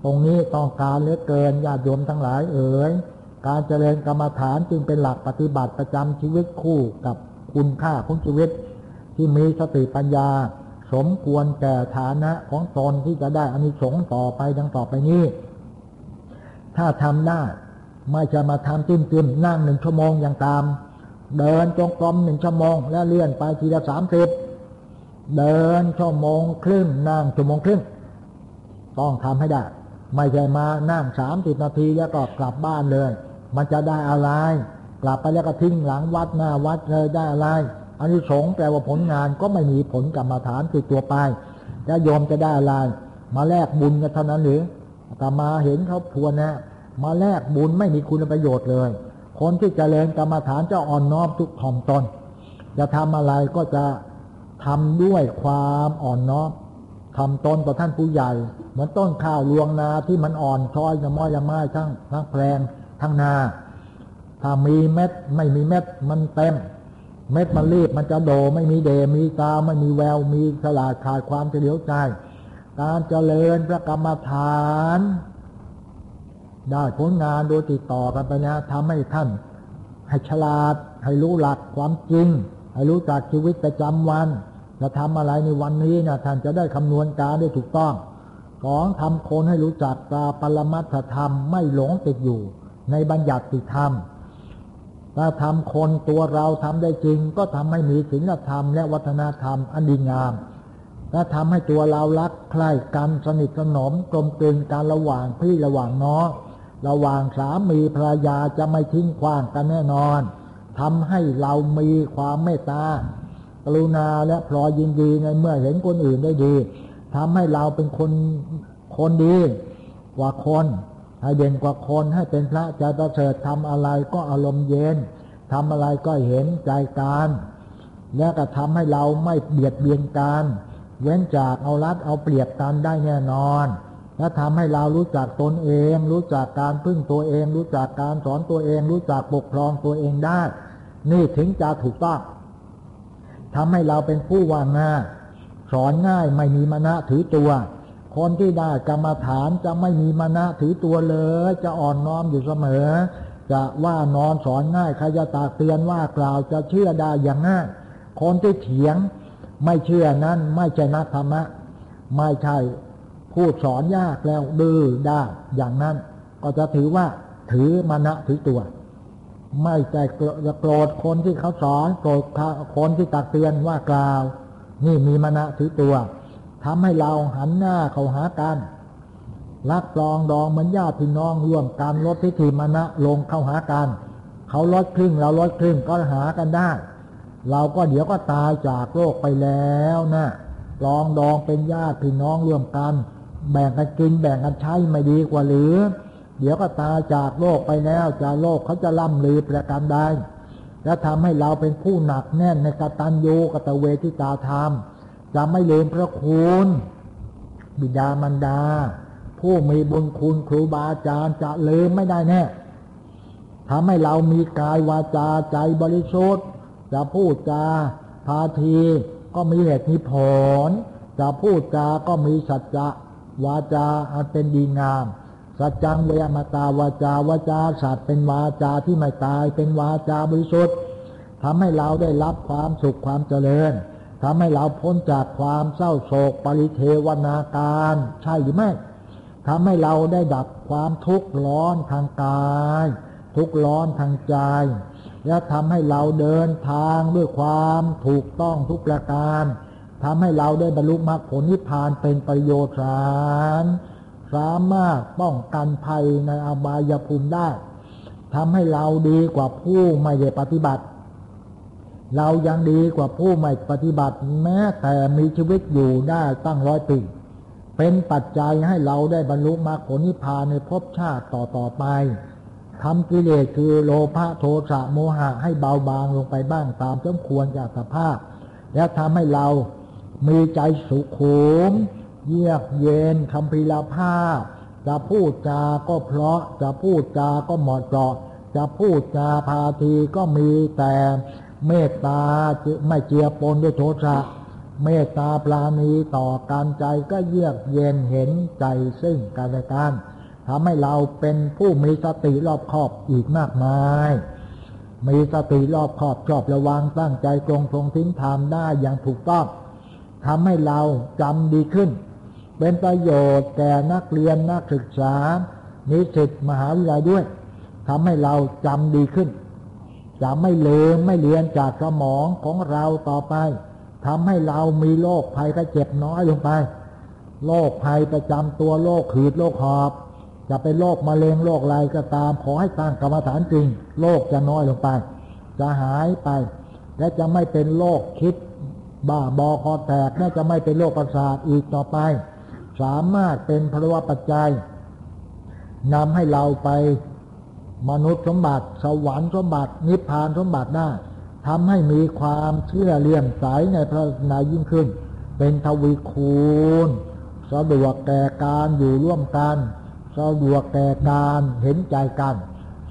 ตรงนี้ต้องการเหลือเกินญาติโยมทั้งหลายเอ๋ยการเจริญกรรมฐานจึงเป็นหลักปฏิบัติประจำชีวิตคู่กับคุณค่าของชีวิต ที่มีสติปัญญา สมควรแก่ฐานะของตนที่จะได้อานิสงส์ต่อไปดังต่อไปนี้ ถ้าทำได้ไม่จะมาทำจิ้มจิ้มนั่งหนึ่งชั่วโมงอย่างตาม เดินจงกรมหนึ่งชั่วโมง แล้วเลื่อนไปทีละสามสิบ เดินชั่วโมงครึ่งนั่งชั่วโมงครึ่งต้องทำให้ได้ ไม่ใช่มานั่งสามสิบนาทีแล้วก็กลับบ้านเลย มันจะได้อะไร กลับไปแล้วก็ทิ้งหลังวัดหน้าวัดเลยได้อะไรอันนี้สงแปลว่าผลงานก็ไม่มีผลกรรมฐานติดตัวไปแล้วโยมจะได้อะไร มาแลกบุญกันเท่านั้นหรือแต่มาเห็นเขาทวนนะ มาแลกบุญไม่มีคุณประโยชน์เลย คนที่จเจริญกรรมฐานจะอ่อนน้อมทุกถ่อมตน จะทำอะไรก็จะ ทำด้วยความอ่อนน้อมทำตนต่อท่านผู้ใหญ่ เหมือนต้นข้าวลวงนาที่มันอ่อนช้อยจะม้อยจะไม้ทั้งทั้งแปลงทั้งนา ถ้ามีเม็ดไม่มีเม็ดมันเต็ม เม็ดมันรีบมันจะโดไม่มีเดมีตาไม่มีแววมีสลาดขาดความเฉลียวใจ การเจริญพระกรรมฐาน ได้ผลงานโดยติดต่อกันไปนะทำให้ท่าน ให้ฉลาดให้รู้หลักความจริง ให้รู้จักชีวิตประจำวัน จะทำอะไรในวันนี้นะท่านจะได้คำนวณการได้ถูกต้องสองทำคนให้รู้จักตาปรมัตถธรรมไม่หลงติดอยู่ ในบัญญัติธรรม ถ้าทำคนตัวเราทำได้จริง ก็ทำให้มีศีลธรรมและวัฒนธรรมอันดีงามและทำให้ตัวเรารักใคร่กันสนิทสนมกลมกลืนการระหว่างพี่ระหว่างน้องระหว่างสามีภรรยาจะไม่ทิ้งขว้างกันแน่นอนทำให้เรามีความเมตตา รุณาและพลอยยินดีในเมื่อเห็นคนอื่นได้ดีทำให้เราเป็นคนคนดีกว่าคนให้เด่นกว่าคนให้เป็นพระใจประเสริฐทำอะไรก็อารมณ์เย็นทำอะไรก็เห็นใจการ และก็ทำให้เราไม่เบียดเบียนกันเว้นจากเอารัดเอาเปรียบกันได้แน่นอนและทำให้เรารู้จักตนเอง รู้จักการพึ่งตัวเอง รู้จักการสอนตัวเอง รู้จักปกครองตัวเองได้ นี่ถึงจะถูกต้อง ทำให้เราเป็นผู้วางงาสอนง่ายไม่มีมณะถือตัว คนที่ได้กรรมฐานจะไม่มีมณะถือตัวเลย จะอ่อนน้อมอยู่เสมอ จะว่านอนสอนง่ายใครจะตากเตือนว่ากล่าวจะเชื่อได้อย่างง่าย คนที่เถียงไม่เชื่อนั้นไม่ใช่นักธรรมะ ไม่ใช่พูดสอนยากแล้วดื้อได้อย่างนั้น ก็จะถือว่าถือมณะถือตัว ไม่ใจโกรธคนที่เขาสอนโกรธคนที่ตักเตือนว่ากล่าว นี่มีมณะถือตัวทำให้เราหันหน้าเข้าหากันรักปลองดองเหมือนญาติพี่น้องร่วมกันลดทิฏฐิมณะลงเข้าหากันเขาลดครึ่งเราลดครึ่งก็หากันได้ เราก็เดี๋ยวก็ตายจากโลกไปแล้วนะลองดองเป็นญาติพี่น้องร่วมกัน แบ่งกันกินแบ่งกันใช้ไม่ดีกว่าหรือ เดี๋ยวก็ตายจากโลกไปแล้วจากโลกเขาจะล่ำลือประการใดและทำให้เราเป็นผู้หนักแน่นในกตัญญูกตเวทิตาธรรม จะไม่ลืมพระคุณบิดามารดา ผู้มีบุญคุณครูบาอาจารย์จะลืมไม่ได้แน่ทำให้เรามีกายวาจาใจบริสุทธิ์จะพูดจาพาทีก็มีเหตุมีผลจะพูดจาก็มีสัจจะวาจาอันเป็นดีงาม สัจจังเวมาตาวาจาวาจาสัตว์เป็นวาจาที่ไม่ตายเป็นวาจาบริสุทธิ์ทำให้เราได้รับความสุขความเจริญทำให้เราพ้นจากความเศร้าโศกปริเทวนาการ ใช่หรือไม่ทำให้เราได้ดับความทุกข์ร้อนทางกาย ทุกข์ร้อนทางใจ และทำให้เราเดินทางด้วยความถูกต้องทุกประการทำให้เราได้บรรลุมรรคผลนิพพานเป็นประโยชน์สาร สามารถป้องกันภัยในอบายภูมิได้ทำให้เราดีกว่าผู้ไม่ได้ปฏิบัติ เรายังดีกว่าผู้ไม่ปฏิบัติ แม้แต่มีชีวิตอยู่ได้ตั้งร้อยปีเป็นปัจจัยให้เราได้บรรลุมรรคผลนิพพานในภพชาติต่อต่อไปทำกิเลสคือโลภะโทสะโมหะให้เบาบางลงไปบ้างตามสมควรจากสภาพ และทำให้เรามีใจสุขุม เยือกเย็นคำพิลาภาจะพูดจาก็เพราะ จะพูดจาก็เหมาะเจาะ จะพูดจาพาทีก็มีแต่เมตตาไม่เจียปนด้วยโทสะเมตตาปราณีต่อการใจก็เยือกเย็นเห็นใจซึ่งกันและกันทำให้เราเป็นผู้มีสติรอบคอบอีกมากมาย มีสติรอบคอบชอบระวังตั้งใจตรงทรงทิ้งทำได้อย่างถูกต้องทำให้เราจำดีขึ้น เป็นประโยชน์แก่นักเรียนนักศึกษา นิสิตมหาวิทยาลัยด้วยทำให้เราจำดีขึ้นจะไม่ลืมไม่เรียนจากสมองของเราต่อไปทำให้เรามีโรคภัยก็เจ็บน้อยลงไปโรคภัยประจำตัวโรคขืดโรคหอบ จะเป็นโรคมะเร็งโรคอะไรก็ตาม ขอให้ตั้งกรรมฐานจริงโรคจะน้อยลงไป จะหายไป และจะไม่เป็นโรคคิดบ้าบอคอแตกและจะไม่เป็นโรคประสาทอีกต่อไป สามารถเป็นพลวะปัจจัยนำให้เราไปมนุษย์สมบัติ สวรรค์สมบัติ นิพพานสมบัติได้ทำให้มีความเชื่อเลี่ยมใสในพระนายิ่งขึ้น เป็นทวีคูณสะดวกแก่การอยู่ร่วมกันสะดวกแก่การเห็นใจกัน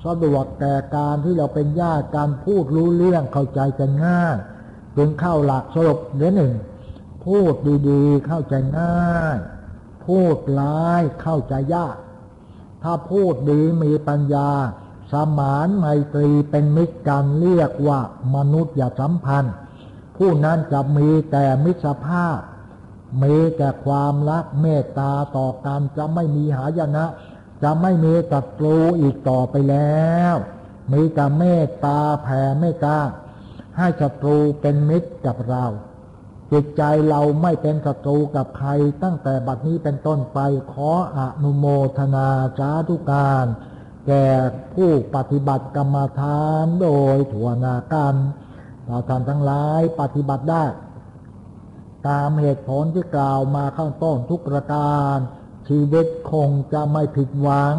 สะดวกแก่การที่เราเป็นญาติการพูดรู้เรื่องเข้าใจกันง่ายจึงเข้าหลักสรุปเดือนหนึ่ง พูดดีๆเข้าใจง่าย พูดร้ายเข้าใจยาก ถ้าพูดดีมีปัญญา สมานไมตรีเป็นมิตรกันเรียกว่ามนุษย์อย่าสัมพันธ์ ผู้นั้นจะมีแต่มิตรภาพ มีแต่ความรักเมตตาต่อกันจะไม่มีหายนะ จะไม่มีศัตรูอีกต่อไปแล้ว มีแต่เมตตาแผ่เมตตาให้ศัตรูเป็นมิตรกับเรา จิตใจเราไม่เป็นศัตรูกับใคร ตั้งแต่บัดนี้เป็นต้นไปขออนุโมทนาสาธุการ แก่ผู้ปฏิบัติกรรมฐานโดยถั่วนากันเราท่านทั้งหลายปฏิบัติได้ ตามเหตุผลที่กล่าวมาข้างต้นทุกประการ ชีวิตคงจะไม่ผิดหวัง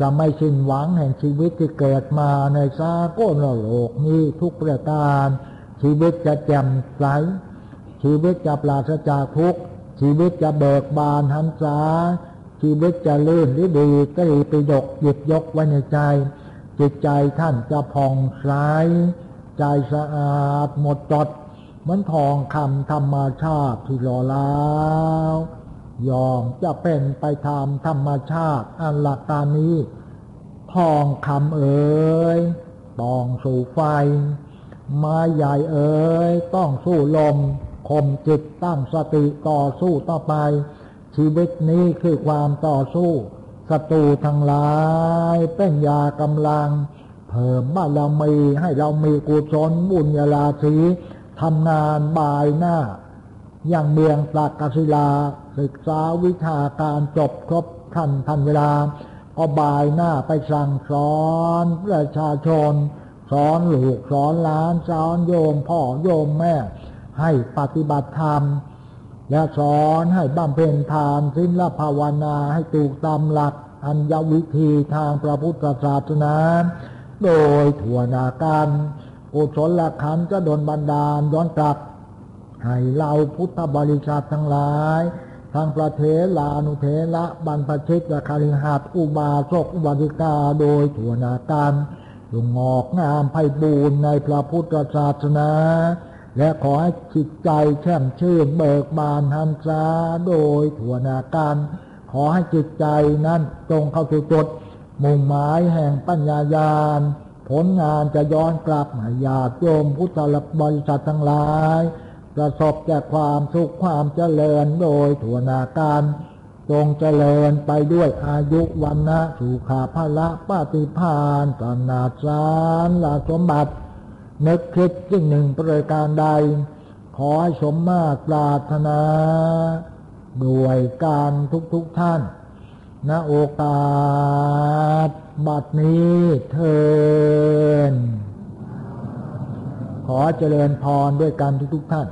จะไม่สิ้นหวังแห่งชีวิตที่เกิดมาในสาโกลโลกนี้ทุกประการ ชีวิตจะแจ่มใส ชีวิตจะปราศจากทุกข์ชีวิตจะเบิกบานหันษาชีวิตจะลื่นหรือดีก็ดีไปยกหยิบยกไว้ในใจ จิตใจท่านจะผ่องใสใจสะอาดหมดจดเหมือนทองคำธรรมชาติที่หล่อแล้วยอมจะเป็นไปตามธรรมชาติอันหลักการนี้ทองคำเอ๋ยต้องสู่ไฟ ไม้ใหญ่เอ๋ยต้องสู้ลม ข่มจิตตั้งสติต่อสู้ต่อไป ชีวิตนี้คือความต่อสู้ศัตรูทั้งหลายเป็นยากำลัง เพิ่มบารมีให้เรามีกุศลบุญญาลาศีทำงานบายหน้า อย่างเมืองตากศิลา ศึกษาวิชาการจบครบทันทันเวลาก็บายหน้าไปสั่งสอนประชาชน สอนลูกสอนหลานสอนโยมพ่อโยมแม่ ให้ปฏิบัติธรรม และสอนให้บำเพ็ญทานสิ้นละภาวนาให้ถูกตามหลักอัญญวิธีทางพระพุทธศาสนา โดยถั่วนาการกุศลละขันจะดนบันดาลย้อนกลับ ให้เราพุทธบริษัททั้งหลาย ทางประเทศลานุเทระบรรพชิตและคาริหัดอุบาสกอุบาสิกาโดยถั่วนาการจงงอกงามไพบูรณ์ในพระพุทธศาสนา และขอให้จิตใจแช่มชื่นเบิกบานหันษาโดยถั่วนาการ ขอให้จิตใจนั้นตรงเข้าสู่จุดมุ่งหมายแห่งปัญญายาณ ผลงานจะย้อนกลับให้ญาติโยมพุทธบริษัททั้งหลาย ประสบจากความสุขความเจริญโดยถั่วนาการจงเจริญไปด้วยอายุวันนะสุขาภละปฏิพานตนาสารลาสมบัติ นึกคิดสิ่งหนึ่งประการใด ขอให้สมมาตรปรารถนาด้วยการทุกๆทท่าน ณ โอกาส บัดนี้เทิน ขอเจริญพรด้วยกันทุกๆทท่าน